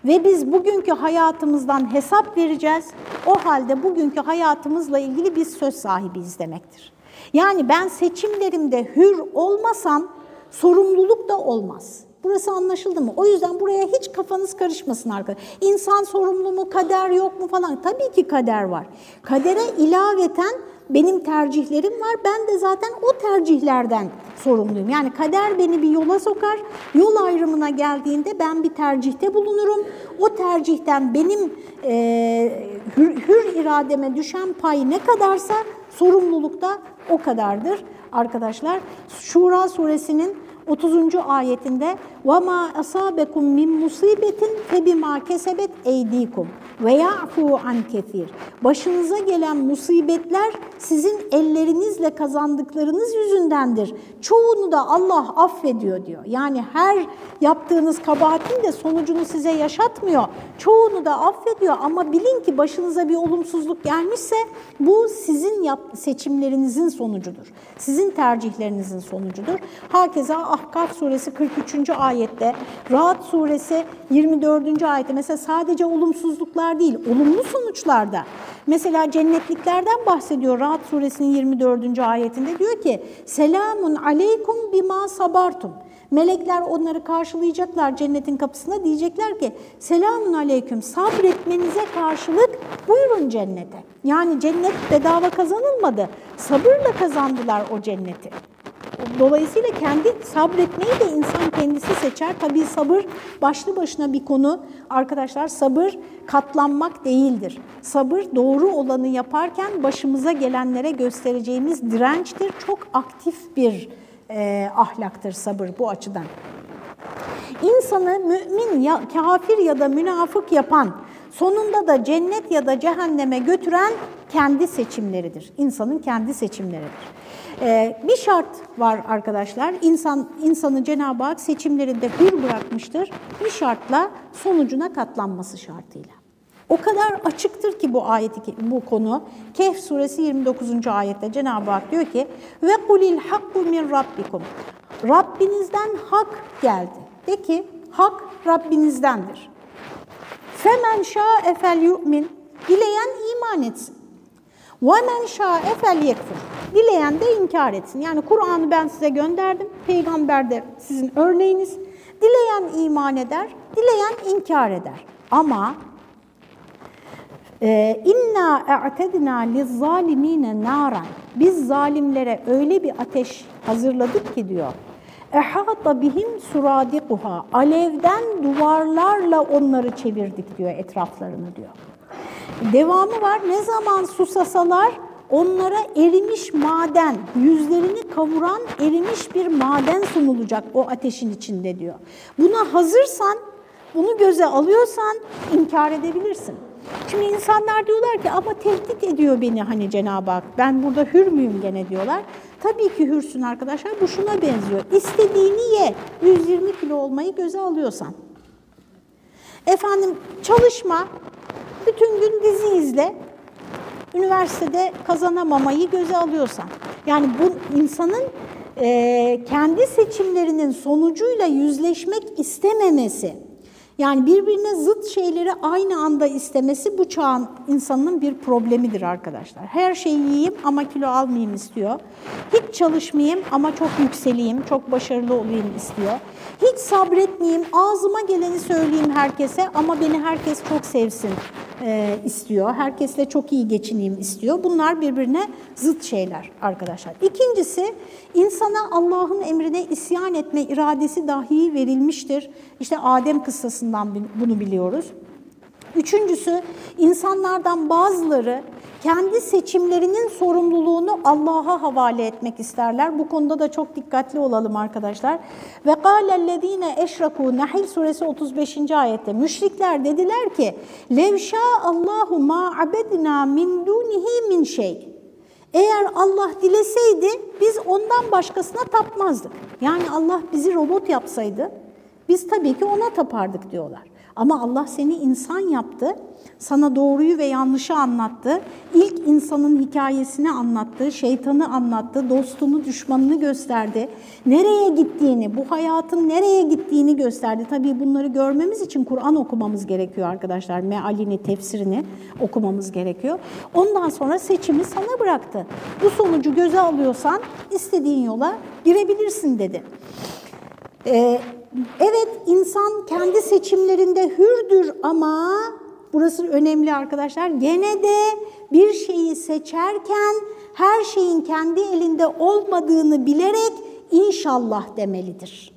ve biz bugünkü hayatımızdan hesap vereceğiz, o halde bugünkü hayatımızla ilgili biz söz sahibiyiz demektir. Yani ben seçimlerimde hür olmasam sorumluluk da olmaz. Burası anlaşıldı mı? O yüzden buraya hiç kafanız karışmasın arkadaşlar. İnsan sorumlu mu, kader yok mu falan. Tabii ki kader var. Kadere ilaveten benim tercihlerim var. Ben de zaten o tercihlerden sorumluyum. Yani kader beni bir yola sokar. Yol ayrımına geldiğinde ben bir tercihte bulunurum. O tercihten benim e, hür, hür irademe düşen pay ne kadarsa sorumluluk da o kadardır arkadaşlar. Şura suresinin 30. ayetinde وَمَا أَصَابَكُمْ مِنْ مُصِيبَةٍ فَبِمَا كَسَبَتْ اَيْد۪يكُمْ وَيَعْفُوا عَنْ كَثِيرٍ Başınıza gelen musibetler sizin ellerinizle kazandıklarınız yüzündendir. Çoğunu da Allah affediyor diyor. Yani her yaptığınız kabahatin de sonucunu size yaşatmıyor. Çoğunu da affediyor ama bilin ki başınıza bir olumsuzluk gelmişse bu sizin yap seçimlerinizin sonucudur. Sizin tercihlerinizin sonucudur. Hakeza Ahkaf suresi 43. ayet ayette, Rahat suresi 24. ayette mesela sadece olumsuzluklar değil, olumlu sonuçlarda. Mesela cennetliklerden bahsediyor Rahat suresinin 24. ayetinde diyor ki Selamun aleykum bima sabartum. Melekler onları karşılayacaklar cennetin kapısına diyecekler ki selamun aleyküm sabretmenize karşılık buyurun cennete. Yani cennet bedava kazanılmadı. Sabırla kazandılar o cenneti. Dolayısıyla kendi sabretmeyi de insan kendisi seçer. Tabii sabır başlı başına bir konu. Arkadaşlar sabır katlanmak değildir. Sabır doğru olanı yaparken başımıza gelenlere göstereceğimiz dirençtir. Çok aktif bir e, ahlaktır sabır bu açıdan. İnsanı mümin, ya, kafir ya da münafık yapan, sonunda da cennet ya da cehenneme götüren kendi seçimleridir. İnsanın kendi seçimleridir. Ee, bir şart var arkadaşlar. İnsan insanı Cenab-ı Hak seçimlerinde hür bırakmıştır. Bir şartla sonucuna katlanması şartıyla. O kadar açıktır ki bu ayet bu konu. Kehf suresi 29. ayette Cenab-ı Hak diyor ki ve kulil hakku min rabbikum. Rabbinizden hak geldi. De ki hak Rabbinizdendir. Femen şa'e fel yu'min. Dileyen iman etsin. Ve men şa'e fel yekfur. Dileyen de inkar etsin. Yani Kur'an'ı ben size gönderdim. Peygamber de sizin örneğiniz. Dileyen iman eder, dileyen inkar eder. Ama ee, inna e'tedna lizzalimine naran. Biz zalimlere öyle bir ateş hazırladık ki diyor. Ehata bihim suradikuha. Alevden duvarlarla onları çevirdik diyor etraflarını diyor. Devamı var. Ne zaman susasalar onlara erimiş maden, yüzlerini kavuran erimiş bir maden sunulacak o ateşin içinde diyor. Buna hazırsan, bunu göze alıyorsan inkar edebilirsin. Şimdi insanlar diyorlar ki ama tehdit ediyor beni hani Cenab-ı Hak. Ben burada hür müyüm gene diyorlar. Tabii ki hürsün arkadaşlar. Bu şuna benziyor. İstediğini ye. 120 kilo olmayı göze alıyorsan. Efendim çalışma. Bütün gün dizi izle. Üniversitede kazanamamayı göze alıyorsan. Yani bu insanın e, kendi seçimlerinin sonucuyla yüzleşmek istememesi yani birbirine zıt şeyleri aynı anda istemesi bu çağın insanının bir problemidir arkadaşlar. Her şeyi yiyeyim ama kilo almayayım istiyor. Hiç çalışmayayım ama çok yükseleyim, çok başarılı olayım istiyor. Hiç sabretmeyeyim, ağzıma geleni söyleyeyim herkese ama beni herkes çok sevsin e, istiyor. Herkesle çok iyi geçineyim istiyor. Bunlar birbirine zıt şeyler arkadaşlar. İkincisi insana Allah'ın emrine isyan etme iradesi dahi verilmiştir. İşte Adem kıssasından bunu biliyoruz. Üçüncüsü insanlardan bazıları kendi seçimlerinin sorumluluğunu Allah'a havale etmek isterler. Bu konuda da çok dikkatli olalım arkadaşlar. Ve kâlellezîne eşrakû Nahl suresi 35. ayette müşrikler dediler ki levşâ Allahu ma abedna min dunihi min şey. Eğer Allah dileseydi biz ondan başkasına tapmazdık. Yani Allah bizi robot yapsaydı biz tabii ki ona tapardık diyorlar. Ama Allah seni insan yaptı, sana doğruyu ve yanlışı anlattı, ilk insanın hikayesini anlattı, şeytanı anlattı, dostunu, düşmanını gösterdi, nereye gittiğini, bu hayatın nereye gittiğini gösterdi. Tabii bunları görmemiz için Kur'an okumamız gerekiyor arkadaşlar, mealini, tefsirini okumamız gerekiyor. Ondan sonra seçimi sana bıraktı. Bu sonucu göze alıyorsan istediğin yola girebilirsin dedi. Ee, evet insan kendi seçimlerinde hürdür ama burası önemli arkadaşlar. Gene de bir şeyi seçerken her şeyin kendi elinde olmadığını bilerek inşallah demelidir.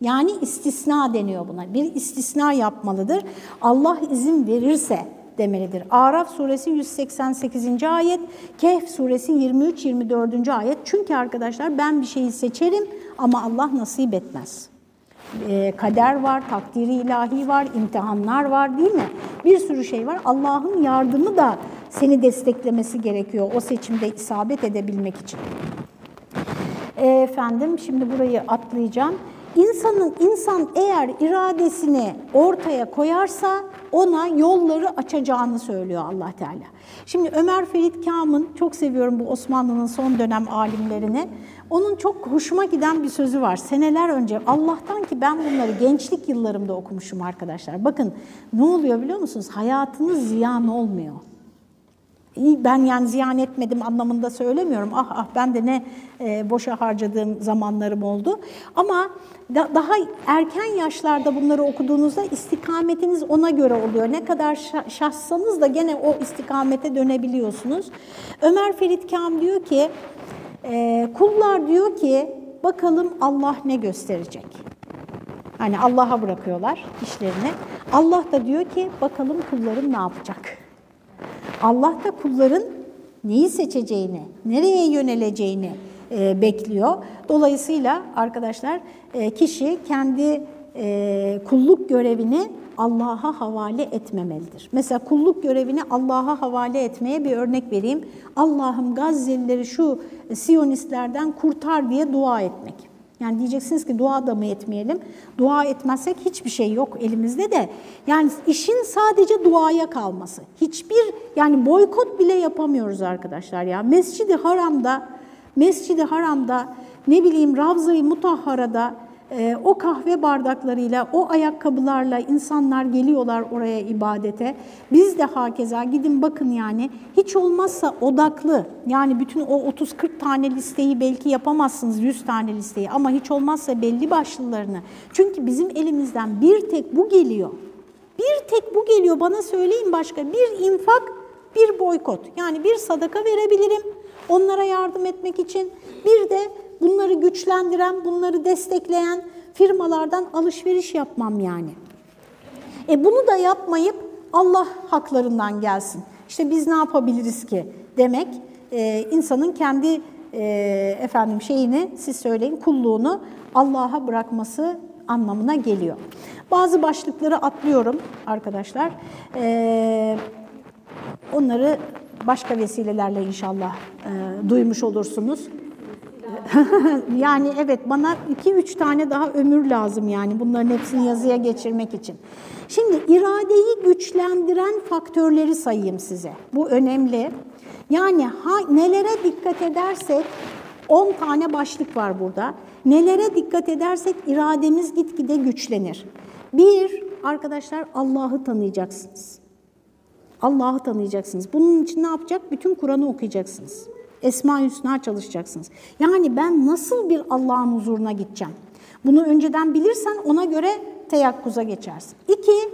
Yani istisna deniyor buna. Bir istisna yapmalıdır. Allah izin verirse demelidir. Araf suresi 188. ayet, Kehf suresi 23-24. ayet. Çünkü arkadaşlar ben bir şeyi seçerim ama Allah nasip etmez. E, kader var, takdiri ilahi var, imtihanlar var değil mi? Bir sürü şey var. Allah'ın yardımı da seni desteklemesi gerekiyor o seçimde isabet edebilmek için. Efendim şimdi burayı atlayacağım. insanın insan eğer iradesini ortaya koyarsa ona yolları açacağını söylüyor Allah Teala. Şimdi Ömer Ferit Kam'ın çok seviyorum bu Osmanlı'nın son dönem alimlerini. Onun çok hoşuma giden bir sözü var. Seneler önce Allah'tan ki ben bunları gençlik yıllarımda okumuşum arkadaşlar. Bakın ne oluyor biliyor musunuz? Hayatınız ziyan olmuyor. Ben yani ziyan etmedim anlamında söylemiyorum. Ah ah ben de ne e, boşa harcadığım zamanlarım oldu. Ama da, daha erken yaşlarda bunları okuduğunuzda istikametiniz ona göre oluyor. Ne kadar şahsanız da gene o istikamete dönebiliyorsunuz. Ömer Ferit Kam diyor ki, e, kullar diyor ki bakalım Allah ne gösterecek? Hani Allah'a bırakıyorlar işlerini. Allah da diyor ki bakalım kullarım ne yapacak? Allah da kulların neyi seçeceğini, nereye yöneleceğini e, bekliyor. Dolayısıyla arkadaşlar e, kişi kendi e, kulluk görevini Allah'a havale etmemelidir. Mesela kulluk görevini Allah'a havale etmeye bir örnek vereyim. Allah'ım Gazze'lileri şu Siyonistlerden kurtar diye dua etmek. Yani diyeceksiniz ki dua da mı etmeyelim? Dua etmezsek hiçbir şey yok elimizde de. Yani işin sadece duaya kalması. Hiçbir yani boykot bile yapamıyoruz arkadaşlar ya. Mescidi Haram'da, Mescidi Haram'da ne bileyim Ravza-i Mutahhara'da o kahve bardaklarıyla, o ayakkabılarla insanlar geliyorlar oraya ibadete. Biz de hakeza gidin bakın yani hiç olmazsa odaklı yani bütün o 30-40 tane listeyi belki yapamazsınız 100 tane listeyi ama hiç olmazsa belli başlılarını. Çünkü bizim elimizden bir tek bu geliyor. Bir tek bu geliyor bana söyleyin başka bir infak bir boykot yani bir sadaka verebilirim onlara yardım etmek için bir de bunları güçlendiren, bunları destekleyen firmalardan alışveriş yapmam yani. E bunu da yapmayıp Allah haklarından gelsin. İşte biz ne yapabiliriz ki demek e, insanın kendi e, efendim şeyini siz söyleyin kulluğunu Allah'a bırakması anlamına geliyor. Bazı başlıkları atlıyorum arkadaşlar. E, onları başka vesilelerle inşallah e, duymuş olursunuz. yani evet bana iki üç tane daha ömür lazım yani bunların hepsini yazıya geçirmek için. Şimdi iradeyi güçlendiren faktörleri sayayım size. Bu önemli. Yani ha, nelere dikkat edersek 10 tane başlık var burada. Nelere dikkat edersek irademiz gitgide güçlenir. Bir, arkadaşlar Allah'ı tanıyacaksınız. Allah'ı tanıyacaksınız. Bunun için ne yapacak? Bütün Kur'an'ı okuyacaksınız. Esma Hüsna çalışacaksınız. Yani ben nasıl bir Allah'ın huzuruna gideceğim? Bunu önceden bilirsen ona göre teyakkuza geçersin. İki,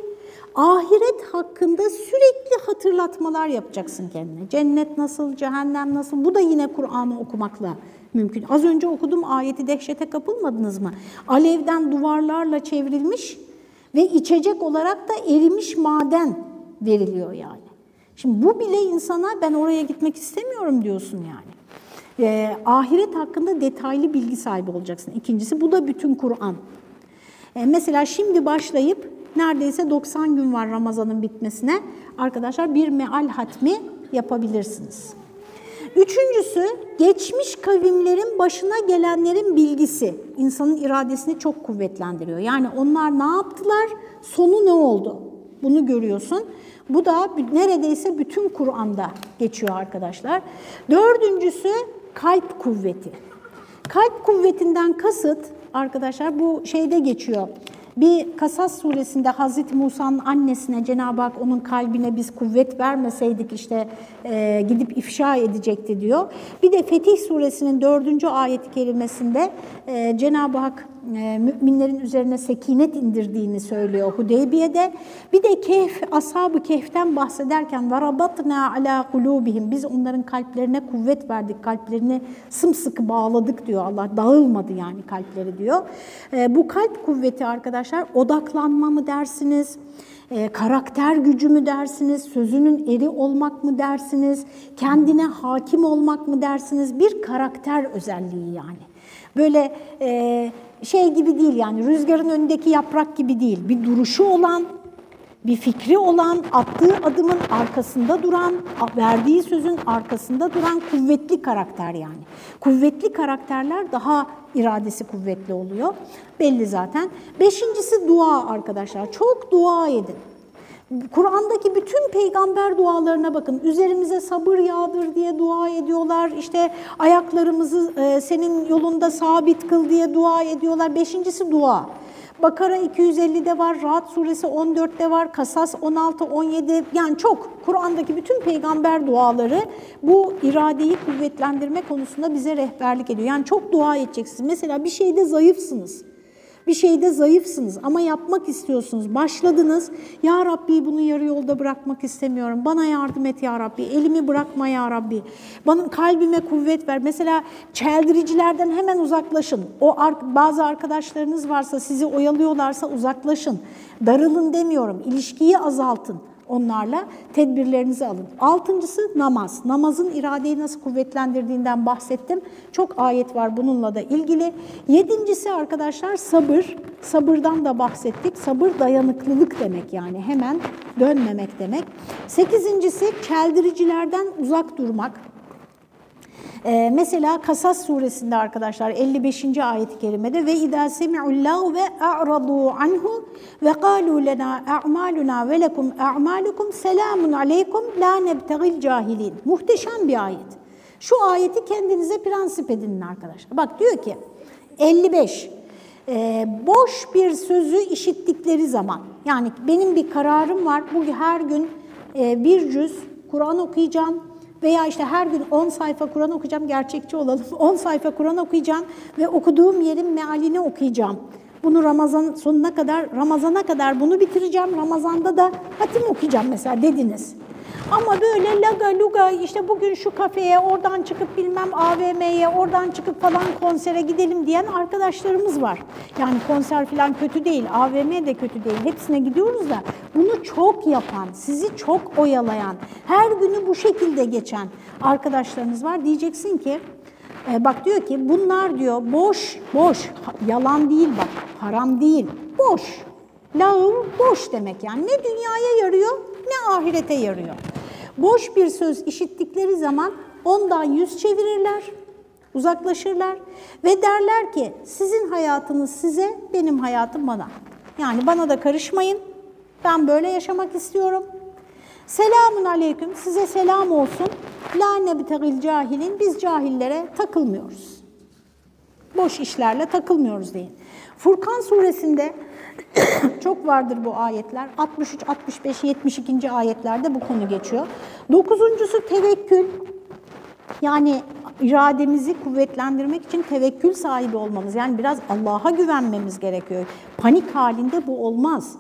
ahiret hakkında sürekli hatırlatmalar yapacaksın kendine. Cennet nasıl, cehennem nasıl? Bu da yine Kur'an'ı okumakla mümkün. Az önce okudum ayeti dehşete kapılmadınız mı? Alevden duvarlarla çevrilmiş ve içecek olarak da erimiş maden veriliyor yani. Şimdi bu bile insana ben oraya gitmek istemiyorum diyorsun yani. E, ahiret hakkında detaylı bilgi sahibi olacaksın. İkincisi bu da bütün Kur'an. E, mesela şimdi başlayıp neredeyse 90 gün var Ramazan'ın bitmesine. Arkadaşlar bir meal hatmi yapabilirsiniz. Üçüncüsü geçmiş kavimlerin başına gelenlerin bilgisi insanın iradesini çok kuvvetlendiriyor. Yani onlar ne yaptılar, sonu ne oldu? Bunu görüyorsun. Bu da neredeyse bütün Kur'an'da geçiyor arkadaşlar. Dördüncüsü kalp kuvveti. Kalp kuvvetinden kasıt arkadaşlar bu şeyde geçiyor. Bir Kasas suresinde Hazreti Musa'nın annesine Cenab-ı Hak onun kalbine biz kuvvet vermeseydik işte e, gidip ifşa edecekti diyor. Bir de Fetih suresinin dördüncü ayet-i kerimesinde e, Cenab-ı Hak e, müminlerin üzerine sekinet indirdiğini söylüyor Hudeybiye'de. Bir de Kehf, Ashab-ı Kehf'ten bahsederken varabatna ala kulubihim biz onların kalplerine kuvvet verdik, kalplerini sımsıkı bağladık diyor Allah. Dağılmadı yani kalpleri diyor. E, bu kalp kuvveti arkadaşlar odaklanma mı dersiniz? E, karakter gücü mü dersiniz, sözünün eri olmak mı dersiniz, kendine hakim olmak mı dersiniz? Bir karakter özelliği yani. Böyle e, şey gibi değil yani rüzgarın önündeki yaprak gibi değil. Bir duruşu olan bir fikri olan, attığı adımın arkasında duran, verdiği sözün arkasında duran kuvvetli karakter yani. Kuvvetli karakterler daha iradesi kuvvetli oluyor. Belli zaten. Beşincisi dua arkadaşlar. Çok dua edin. Kur'an'daki bütün peygamber dualarına bakın. Üzerimize sabır yağdır diye dua ediyorlar. İşte ayaklarımızı e, senin yolunda sabit kıl diye dua ediyorlar. Beşincisi dua. Bakara 250'de var, Rahat suresi 14'te var, Kasas 16, 17 yani çok Kur'an'daki bütün peygamber duaları bu iradeyi kuvvetlendirme konusunda bize rehberlik ediyor. Yani çok dua edeceksiniz. Mesela bir şeyde zayıfsınız. Bir şeyde zayıfsınız ama yapmak istiyorsunuz. Başladınız. Ya Rabbi bunu yarı yolda bırakmak istemiyorum. Bana yardım et ya Rabbi. Elimi bırakma ya Rabbi. Bana kalbime kuvvet ver. Mesela çeldiricilerden hemen uzaklaşın. O bazı arkadaşlarınız varsa sizi oyalıyorlarsa uzaklaşın. Darılın demiyorum. İlişkiyi azaltın onlarla tedbirlerinizi alın. Altıncısı namaz. Namazın iradeyi nasıl kuvvetlendirdiğinden bahsettim. Çok ayet var bununla da ilgili. Yedincisi arkadaşlar sabır. Sabırdan da bahsettik. Sabır dayanıklılık demek yani hemen dönmemek demek. Sekizincisi keldiricilerden uzak durmak. Ee, mesela Kasas suresinde arkadaşlar 55. ayet-i kerimede ve idâ semi'ullâhu ve a'radû anhu ve kâlû lenâ a'mâlunâ ve lekum a'mâlukum selâmun aleykum lâ nebtegil cahilîn. Muhteşem bir ayet. Şu ayeti kendinize prensip edinin arkadaşlar. Bak diyor ki 55 e, boş bir sözü işittikleri zaman yani benim bir kararım var bu her gün e, bir cüz Kur'an okuyacağım veya işte her gün 10 sayfa Kur'an okuyacağım, gerçekçi olalım. 10 sayfa Kur'an okuyacağım ve okuduğum yerin mealini okuyacağım. Bunu Ramazan sonuna kadar, Ramazana kadar bunu bitireceğim. Ramazanda da hatim okuyacağım mesela dediniz. Ama böyle laga luga işte bugün şu kafeye, oradan çıkıp bilmem AVM'ye, oradan çıkıp falan konsere gidelim diyen arkadaşlarımız var. Yani konser falan kötü değil, AVM de kötü değil. Hepsine gidiyoruz da bunu çok yapan, sizi çok oyalayan, her günü bu şekilde geçen arkadaşlarınız var. Diyeceksin ki, e, bak diyor ki bunlar diyor boş, boş, yalan değil bak, haram değil, boş. Lağım boş demek yani. Ne dünyaya yarıyor ne ahirete yarıyor. Boş bir söz işittikleri zaman ondan yüz çevirirler, uzaklaşırlar ve derler ki sizin hayatınız size, benim hayatım bana. Yani bana da karışmayın, ben böyle yaşamak istiyorum. Selamun aleyküm, size selam olsun. La nebtegil cahilin, biz cahillere takılmıyoruz. Boş işlerle takılmıyoruz deyin. Furkan suresinde Çok vardır bu ayetler. 63, 65, 72. ayetlerde bu konu geçiyor. Dokuzuncusu tevekkül. Yani irademizi kuvvetlendirmek için tevekkül sahibi olmamız. Yani biraz Allah'a güvenmemiz gerekiyor. Panik halinde bu olmaz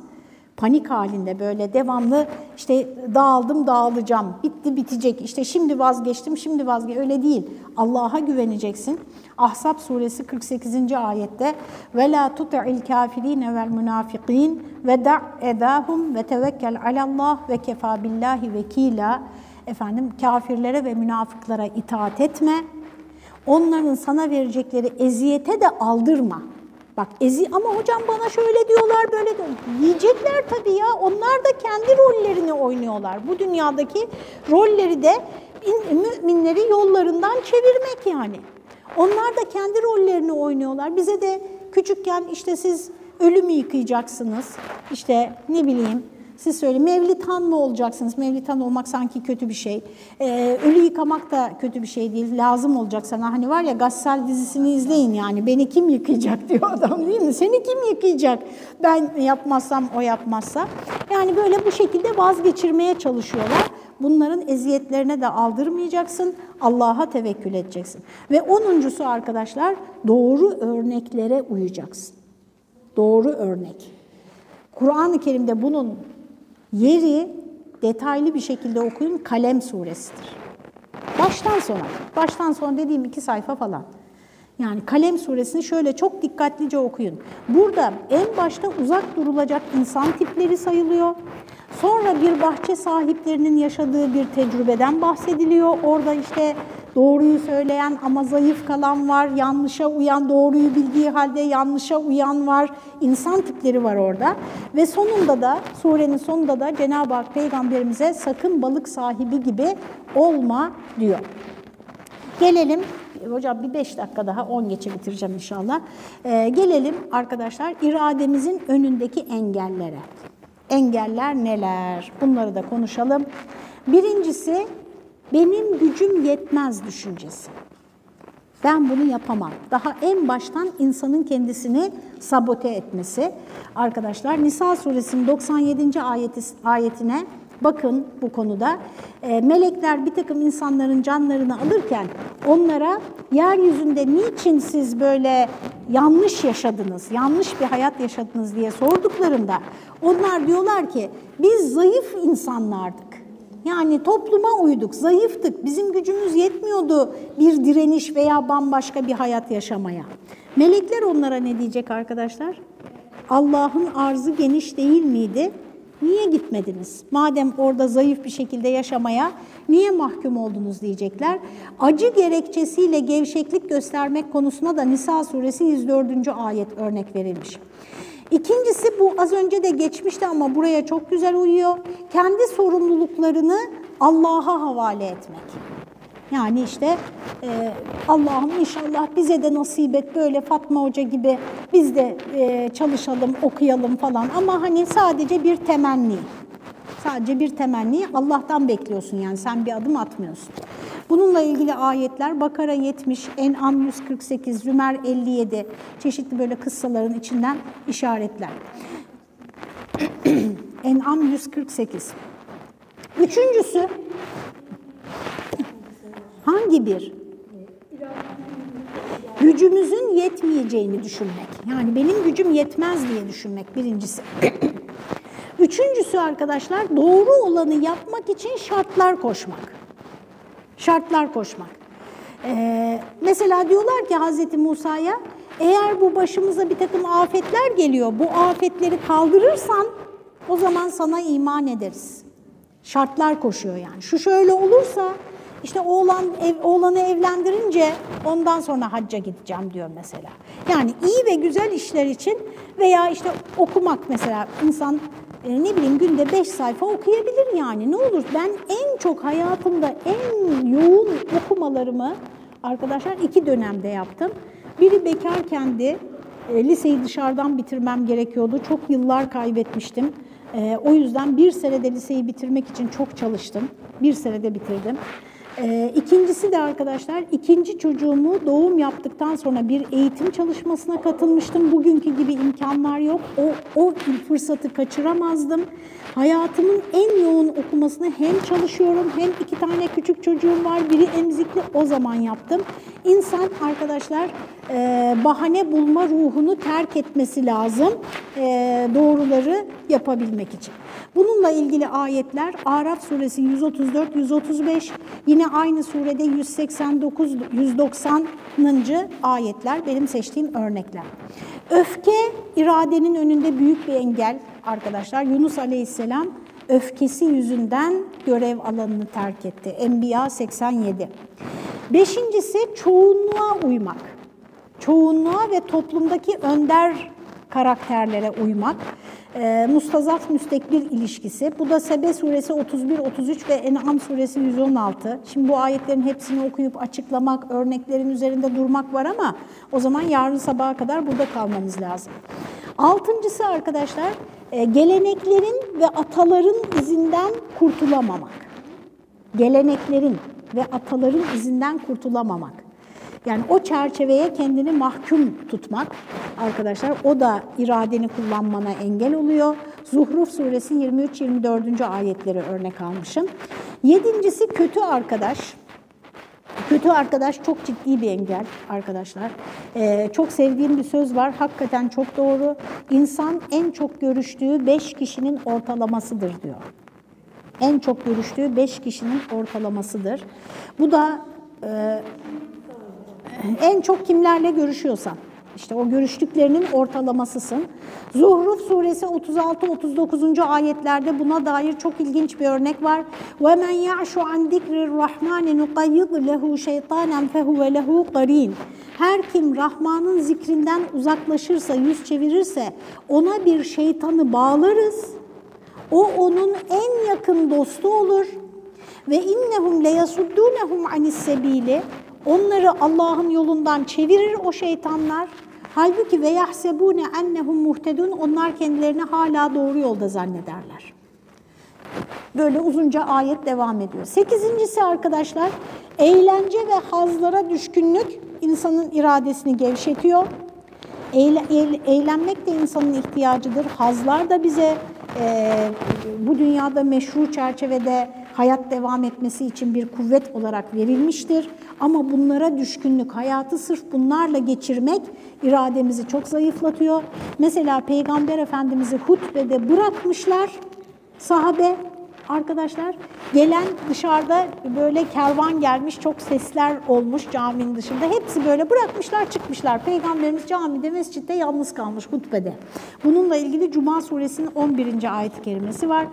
panik halinde böyle devamlı işte dağıldım dağılacağım, bitti bitecek, işte şimdi vazgeçtim, şimdi vazgeç öyle değil. Allah'a güveneceksin. Ahzab suresi 48. ayette ve la tut'il kafirine vel munafikin ve da' edahum ve tevekkel alallah ve kefa billahi vekila. Efendim kafirlere ve münafıklara itaat etme. Onların sana verecekleri eziyete de aldırma. Bak ezi ama hocam bana şöyle diyorlar böyle diyorlar. Yiyecekler tabii ya. Onlar da kendi rollerini oynuyorlar. Bu dünyadaki rolleri de müminleri yollarından çevirmek yani. Onlar da kendi rollerini oynuyorlar. Bize de küçükken işte siz ölümü yıkayacaksınız. İşte ne bileyim siz söyleyin Mevlitan mı olacaksınız? Mevlitan olmak sanki kötü bir şey. Ee, ölü yıkamak da kötü bir şey değil. Lazım olacak sana. Hani var ya Gassal dizisini izleyin yani. Beni kim yıkayacak diyor adam değil mi? Seni kim yıkayacak? Ben yapmazsam o yapmazsa. Yani böyle bu şekilde vazgeçirmeye çalışıyorlar. Bunların eziyetlerine de aldırmayacaksın. Allah'a tevekkül edeceksin. Ve onuncusu arkadaşlar doğru örneklere uyacaksın. Doğru örnek. Kur'an-ı Kerim'de bunun Yeri detaylı bir şekilde okuyun Kalem suresidir. Baştan sona, baştan sona dediğim iki sayfa falan. Yani Kalem suresini şöyle çok dikkatlice okuyun. Burada en başta uzak durulacak insan tipleri sayılıyor. Sonra bir bahçe sahiplerinin yaşadığı bir tecrübeden bahsediliyor. Orada işte doğruyu söyleyen ama zayıf kalan var, yanlışa uyan, doğruyu bildiği halde yanlışa uyan var, insan tipleri var orada. Ve sonunda da, surenin sonunda da Cenab-ı Hak peygamberimize sakın balık sahibi gibi olma diyor. Gelelim, hocam bir beş dakika daha, on geçe bitireceğim inşallah. Ee, gelelim arkadaşlar irademizin önündeki engellere. Engeller neler? Bunları da konuşalım. Birincisi benim gücüm yetmez düşüncesi. Ben bunu yapamam. Daha en baştan insanın kendisini sabote etmesi. Arkadaşlar Nisa suresinin 97. Ayeti, ayetine bakın bu konuda. E, melekler bir takım insanların canlarını alırken onlara yeryüzünde niçin siz böyle yanlış yaşadınız, yanlış bir hayat yaşadınız diye sorduklarında onlar diyorlar ki biz zayıf insanlardık. Yani topluma uyduk, zayıftık, bizim gücümüz yetmiyordu bir direniş veya bambaşka bir hayat yaşamaya. Melekler onlara ne diyecek arkadaşlar? Allah'ın arzı geniş değil miydi? Niye gitmediniz? Madem orada zayıf bir şekilde yaşamaya niye mahkum oldunuz diyecekler. Acı gerekçesiyle gevşeklik göstermek konusuna da Nisa suresi 104. ayet örnek verilmiş. İkincisi bu az önce de geçmişti ama buraya çok güzel uyuyor. Kendi sorumluluklarını Allah'a havale etmek. Yani işte e, Allah'ım inşallah bize de nasip et böyle Fatma Hoca gibi biz de e, çalışalım, okuyalım falan. Ama hani sadece bir temenni. Sadece bir temenni Allah'tan bekliyorsun yani sen bir adım atmıyorsun. Bununla ilgili ayetler Bakara 70, En'am 148, Zümer 57 çeşitli böyle kıssaların içinden işaretler. En'am 148. Üçüncüsü hangi bir? Gücümüzün yetmeyeceğini düşünmek. Yani benim gücüm yetmez diye düşünmek birincisi. Üçüncüsü arkadaşlar doğru olanı yapmak için şartlar koşmak. Şartlar koşmak. Ee, mesela diyorlar ki Hazreti Musa'ya eğer bu başımıza bir takım afetler geliyor, bu afetleri kaldırırsan o zaman sana iman ederiz. Şartlar koşuyor yani. Şu şöyle olursa işte oğlan ev, oğlanı evlendirince ondan sonra hacca gideceğim diyor mesela. Yani iyi ve güzel işler için veya işte okumak mesela insan e, ne bileyim günde beş sayfa okuyabilir yani ne olur. Ben en çok hayatımda en yoğun okumalarımı arkadaşlar iki dönemde yaptım. Biri bekarkendi, e, liseyi dışarıdan bitirmem gerekiyordu. Çok yıllar kaybetmiştim. E, o yüzden bir senede liseyi bitirmek için çok çalıştım. Bir senede bitirdim. Ee, ikincisi de arkadaşlar ikinci çocuğumu doğum yaptıktan sonra bir eğitim çalışmasına katılmıştım. Bugünkü gibi imkanlar yok. O, o fırsatı kaçıramazdım. Hayatımın en yoğun okumasını hem çalışıyorum hem iki tane küçük çocuğum var. Biri emzikli o zaman yaptım. İnsan arkadaşlar e, bahane bulma ruhunu terk etmesi lazım e, doğruları yapabilmek için. Bununla ilgili ayetler Araf suresi 134-135 yine aynı surede 189-190. ayetler benim seçtiğim örnekler. Öfke iradenin önünde büyük bir engel arkadaşlar. Yunus aleyhisselam öfkesi yüzünden görev alanını terk etti. Enbiya 87. Beşincisi çoğunluğa uymak. Çoğunluğa ve toplumdaki önder karakterlere uymak. E, mustazaf müstekbir ilişkisi. Bu da Sebe suresi 31, 33 ve En'am suresi 116. Şimdi bu ayetlerin hepsini okuyup açıklamak, örneklerin üzerinde durmak var ama o zaman yarın sabaha kadar burada kalmamız lazım. Altıncısı arkadaşlar e, geleneklerin ve ataların izinden kurtulamamak. Geleneklerin ve ataların izinden kurtulamamak. Yani o çerçeveye kendini mahkum tutmak arkadaşlar o da iradeni kullanmana engel oluyor. Zuhruf suresi 23-24. ayetleri örnek almışım. Yedincisi kötü arkadaş. Kötü arkadaş çok ciddi bir engel arkadaşlar. Ee, çok sevdiğim bir söz var. Hakikaten çok doğru. İnsan en çok görüştüğü beş kişinin ortalamasıdır diyor. En çok görüştüğü beş kişinin ortalamasıdır. Bu da e, en çok kimlerle görüşüyorsan. İşte o görüştüklerinin ortalamasısın. Zuhruf suresi 36-39. ayetlerde buna dair çok ilginç bir örnek var. وَمَنْ يَعْشُ عَنْ ذِكْرِ الرَّحْمَانِ نُقَيِّضْ لَهُ شَيْطَانًا فَهُوَ لَهُ قَرِينَ Her kim Rahman'ın zikrinden uzaklaşırsa, yüz çevirirse ona bir şeytanı bağlarız. O onun en yakın dostu olur. Ve innehum leyasuddunhum anis sebili. Onları Allah'ın yolundan çevirir o şeytanlar. Halbuki ve yahsebune ennehum muhtedun. Onlar kendilerini hala doğru yolda zannederler. Böyle uzunca ayet devam ediyor. Sekizincisi arkadaşlar, eğlence ve hazlara düşkünlük insanın iradesini gevşetiyor. Eyle, eğlenmek de insanın ihtiyacıdır. Hazlar da bize e, bu dünyada meşru çerçevede hayat devam etmesi için bir kuvvet olarak verilmiştir. Ama bunlara düşkünlük, hayatı sırf bunlarla geçirmek irademizi çok zayıflatıyor. Mesela Peygamber Efendimiz'i hutbede bırakmışlar sahabe arkadaşlar. Gelen dışarıda böyle kervan gelmiş, çok sesler olmuş caminin dışında. Hepsi böyle bırakmışlar, çıkmışlar. Peygamberimiz camide, mescitte yalnız kalmış hutbede. Bununla ilgili Cuma suresinin 11. ayet-i kerimesi var.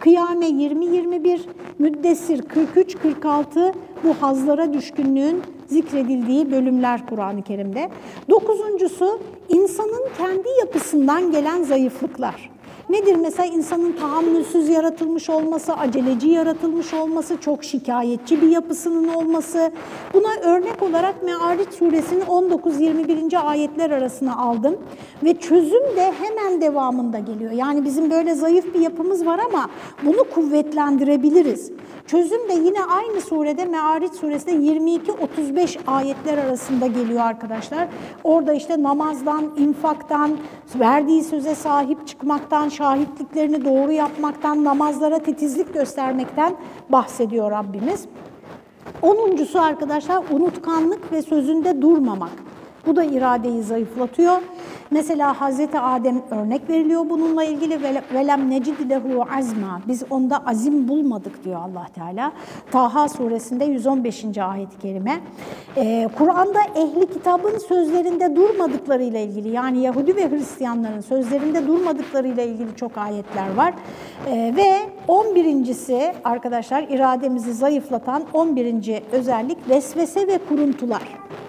Kıyame 20-21, Müddessir 43-46 bu hazlara düşkünlüğün zikredildiği bölümler Kur'an-ı Kerim'de. Dokuzuncusu insanın kendi yapısından gelen zayıflıklar. Nedir mesela insanın tahammülsüz yaratılmış olması, aceleci yaratılmış olması, çok şikayetçi bir yapısının olması. Buna örnek olarak Me'ariç suresinin 19-21. ayetler arasına aldım. Ve çözüm de hemen devamında geliyor. Yani bizim böyle zayıf bir yapımız var ama bunu kuvvetlendirebiliriz. Çözüm de yine aynı surede Me'ariç suresinde 22-35 ayetler arasında geliyor arkadaşlar. Orada işte namazdan, infaktan, verdiği söze sahip çıkmaktan, şahitliklerini doğru yapmaktan, namazlara titizlik göstermekten bahsediyor Rabbimiz. Onuncusu arkadaşlar unutkanlık ve sözünde durmamak. Bu da iradeyi zayıflatıyor. Mesela Hazreti Adem örnek veriliyor bununla ilgili velem necid lehu azma. Biz onda azim bulmadık diyor Allah Teala. Taha suresinde 115. ayet-i kerime. Ee, Kur'an'da ehli kitabın sözlerinde durmadıklarıyla ilgili yani Yahudi ve Hristiyanların sözlerinde durmadıklarıyla ilgili çok ayetler var. Ee, ve 11.si arkadaşlar irademizi zayıflatan 11. özellik vesvese ve kuruntular.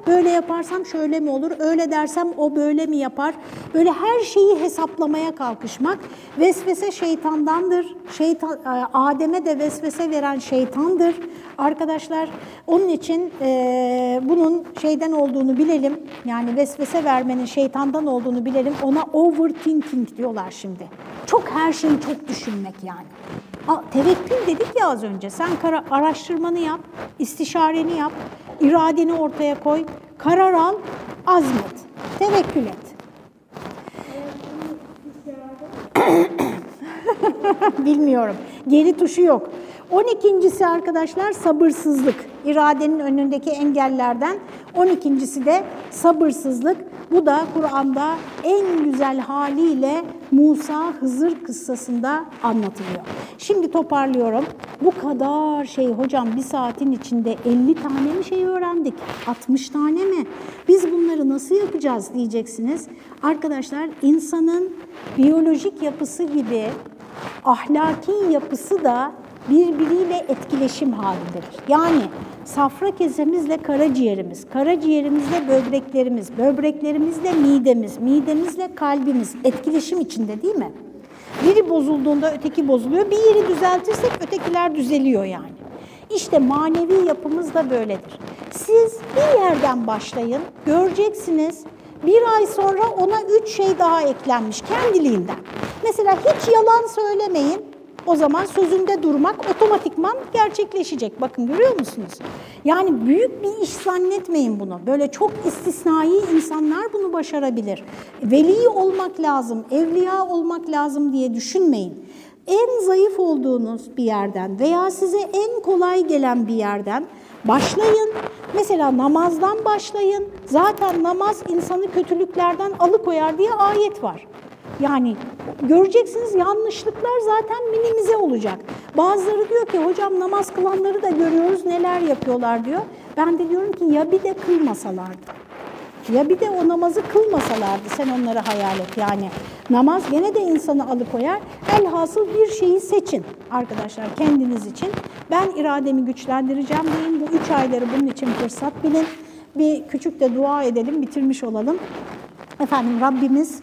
Böyle yaparsam şöyle mi olur, öyle dersem o böyle mi yapar? Böyle her şeyi hesaplamaya kalkışmak vesvese şeytandandır. Şeytan, e, Adem'e de vesvese veren şeytandır. Arkadaşlar onun için e, bunun şeyden olduğunu bilelim. Yani vesvese vermenin şeytandan olduğunu bilelim. Ona overthinking diyorlar şimdi. Çok her şeyi çok düşünmek yani. Tevekkül dedik ya az önce. Sen araştırmanı yap, istişareni yap, iradeni ortaya koy, karar al, azmet, tevekkül et. Bilmiyorum. Geri tuşu yok. 12.si arkadaşlar sabırsızlık. İradenin önündeki engellerden 12.si de sabırsızlık. Bu da Kur'an'da en güzel haliyle Musa Hızır kıssasında anlatılıyor. Şimdi toparlıyorum. Bu kadar şey hocam bir saatin içinde 50 tane mi şey öğrendik? 60 tane mi? Biz bunları nasıl yapacağız diyeceksiniz. Arkadaşlar insanın biyolojik yapısı gibi ahlaki yapısı da birbiriyle etkileşim halindedir. Yani safra kesemizle karaciğerimiz, karaciğerimizle böbreklerimiz, böbreklerimizle midemiz, midemizle kalbimiz etkileşim içinde değil mi? Biri bozulduğunda öteki bozuluyor. Bir yeri düzeltirsek ötekiler düzeliyor yani. İşte manevi yapımız da böyledir. Siz bir yerden başlayın, göreceksiniz bir ay sonra ona üç şey daha eklenmiş kendiliğinden. Mesela hiç yalan söylemeyin, o zaman sözünde durmak otomatikman gerçekleşecek. Bakın görüyor musunuz? Yani büyük bir iş zannetmeyin bunu. Böyle çok istisnai insanlar bunu başarabilir. Veli olmak lazım, evliya olmak lazım diye düşünmeyin. En zayıf olduğunuz bir yerden veya size en kolay gelen bir yerden başlayın. Mesela namazdan başlayın. Zaten namaz insanı kötülüklerden alıkoyar diye ayet var. Yani göreceksiniz yanlışlıklar zaten minimize olacak. Bazıları diyor ki hocam namaz kılanları da görüyoruz neler yapıyorlar diyor. Ben de diyorum ki ya bir de kılmasalardı. Ya bir de o namazı kılmasalardı sen onları hayal et yani. Namaz gene de insanı alıkoyar. Elhasıl bir şeyi seçin arkadaşlar kendiniz için. Ben irademi güçlendireceğim deyin. Bu üç ayları bunun için fırsat bilin. Bir küçük de dua edelim, bitirmiş olalım. Efendim Rabbimiz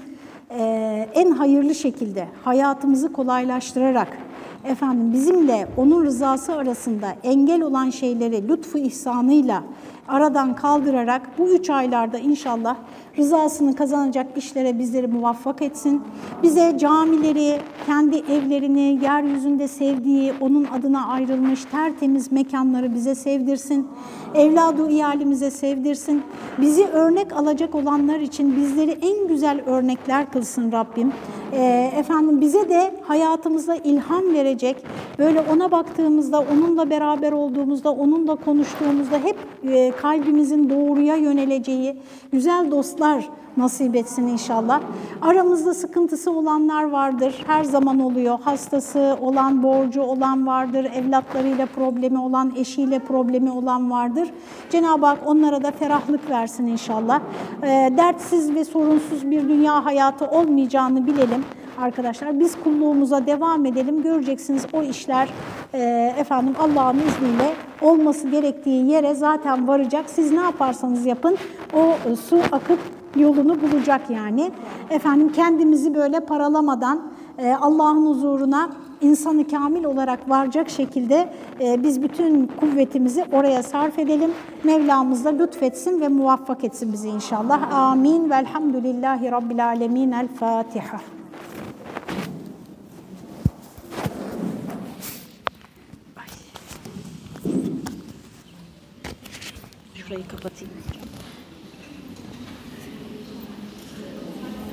en hayırlı şekilde hayatımızı kolaylaştırarak efendim bizimle onun rızası arasında engel olan şeyleri lütfu ihsanıyla aradan kaldırarak bu üç aylarda inşallah rızasını kazanacak işlere bizleri muvaffak etsin. Bize camileri, kendi evlerini, yeryüzünde sevdiği, onun adına ayrılmış tertemiz mekanları bize sevdirsin. Evladı iyalimize sevdirsin. Bizi örnek alacak olanlar için bizleri en güzel örnekler kılsın Rabbim. Ee, efendim bize de hayatımızda ilham verecek, böyle ona baktığımızda, onunla beraber olduğumuzda, onunla konuştuğumuzda hep e, kalbimizin doğruya yöneleceği güzel dostlar nasip etsin inşallah. Aramızda sıkıntısı olanlar vardır. Her zaman oluyor. Hastası olan, borcu olan vardır. Evlatlarıyla problemi olan, eşiyle problemi olan vardır. Cenab-ı Hak onlara da ferahlık versin inşallah. E, dertsiz ve sorunsuz bir dünya hayatı olmayacağını bilelim arkadaşlar. Biz kulluğumuza devam edelim. Göreceksiniz o işler e, efendim Allah'ın izniyle olması gerektiği yere zaten varacak. Siz ne yaparsanız yapın o e, su akıp yolunu bulacak yani. Efendim kendimizi böyle paralamadan e, Allah'ın huzuruna insanı kamil olarak varacak şekilde e, biz bütün kuvvetimizi oraya sarf edelim. Mevlamız da lütfetsin ve muvaffak etsin bizi inşallah. Amin. Velhamdülillahi Rabbil Alemin. El Fatiha. Şurayı kapatayım.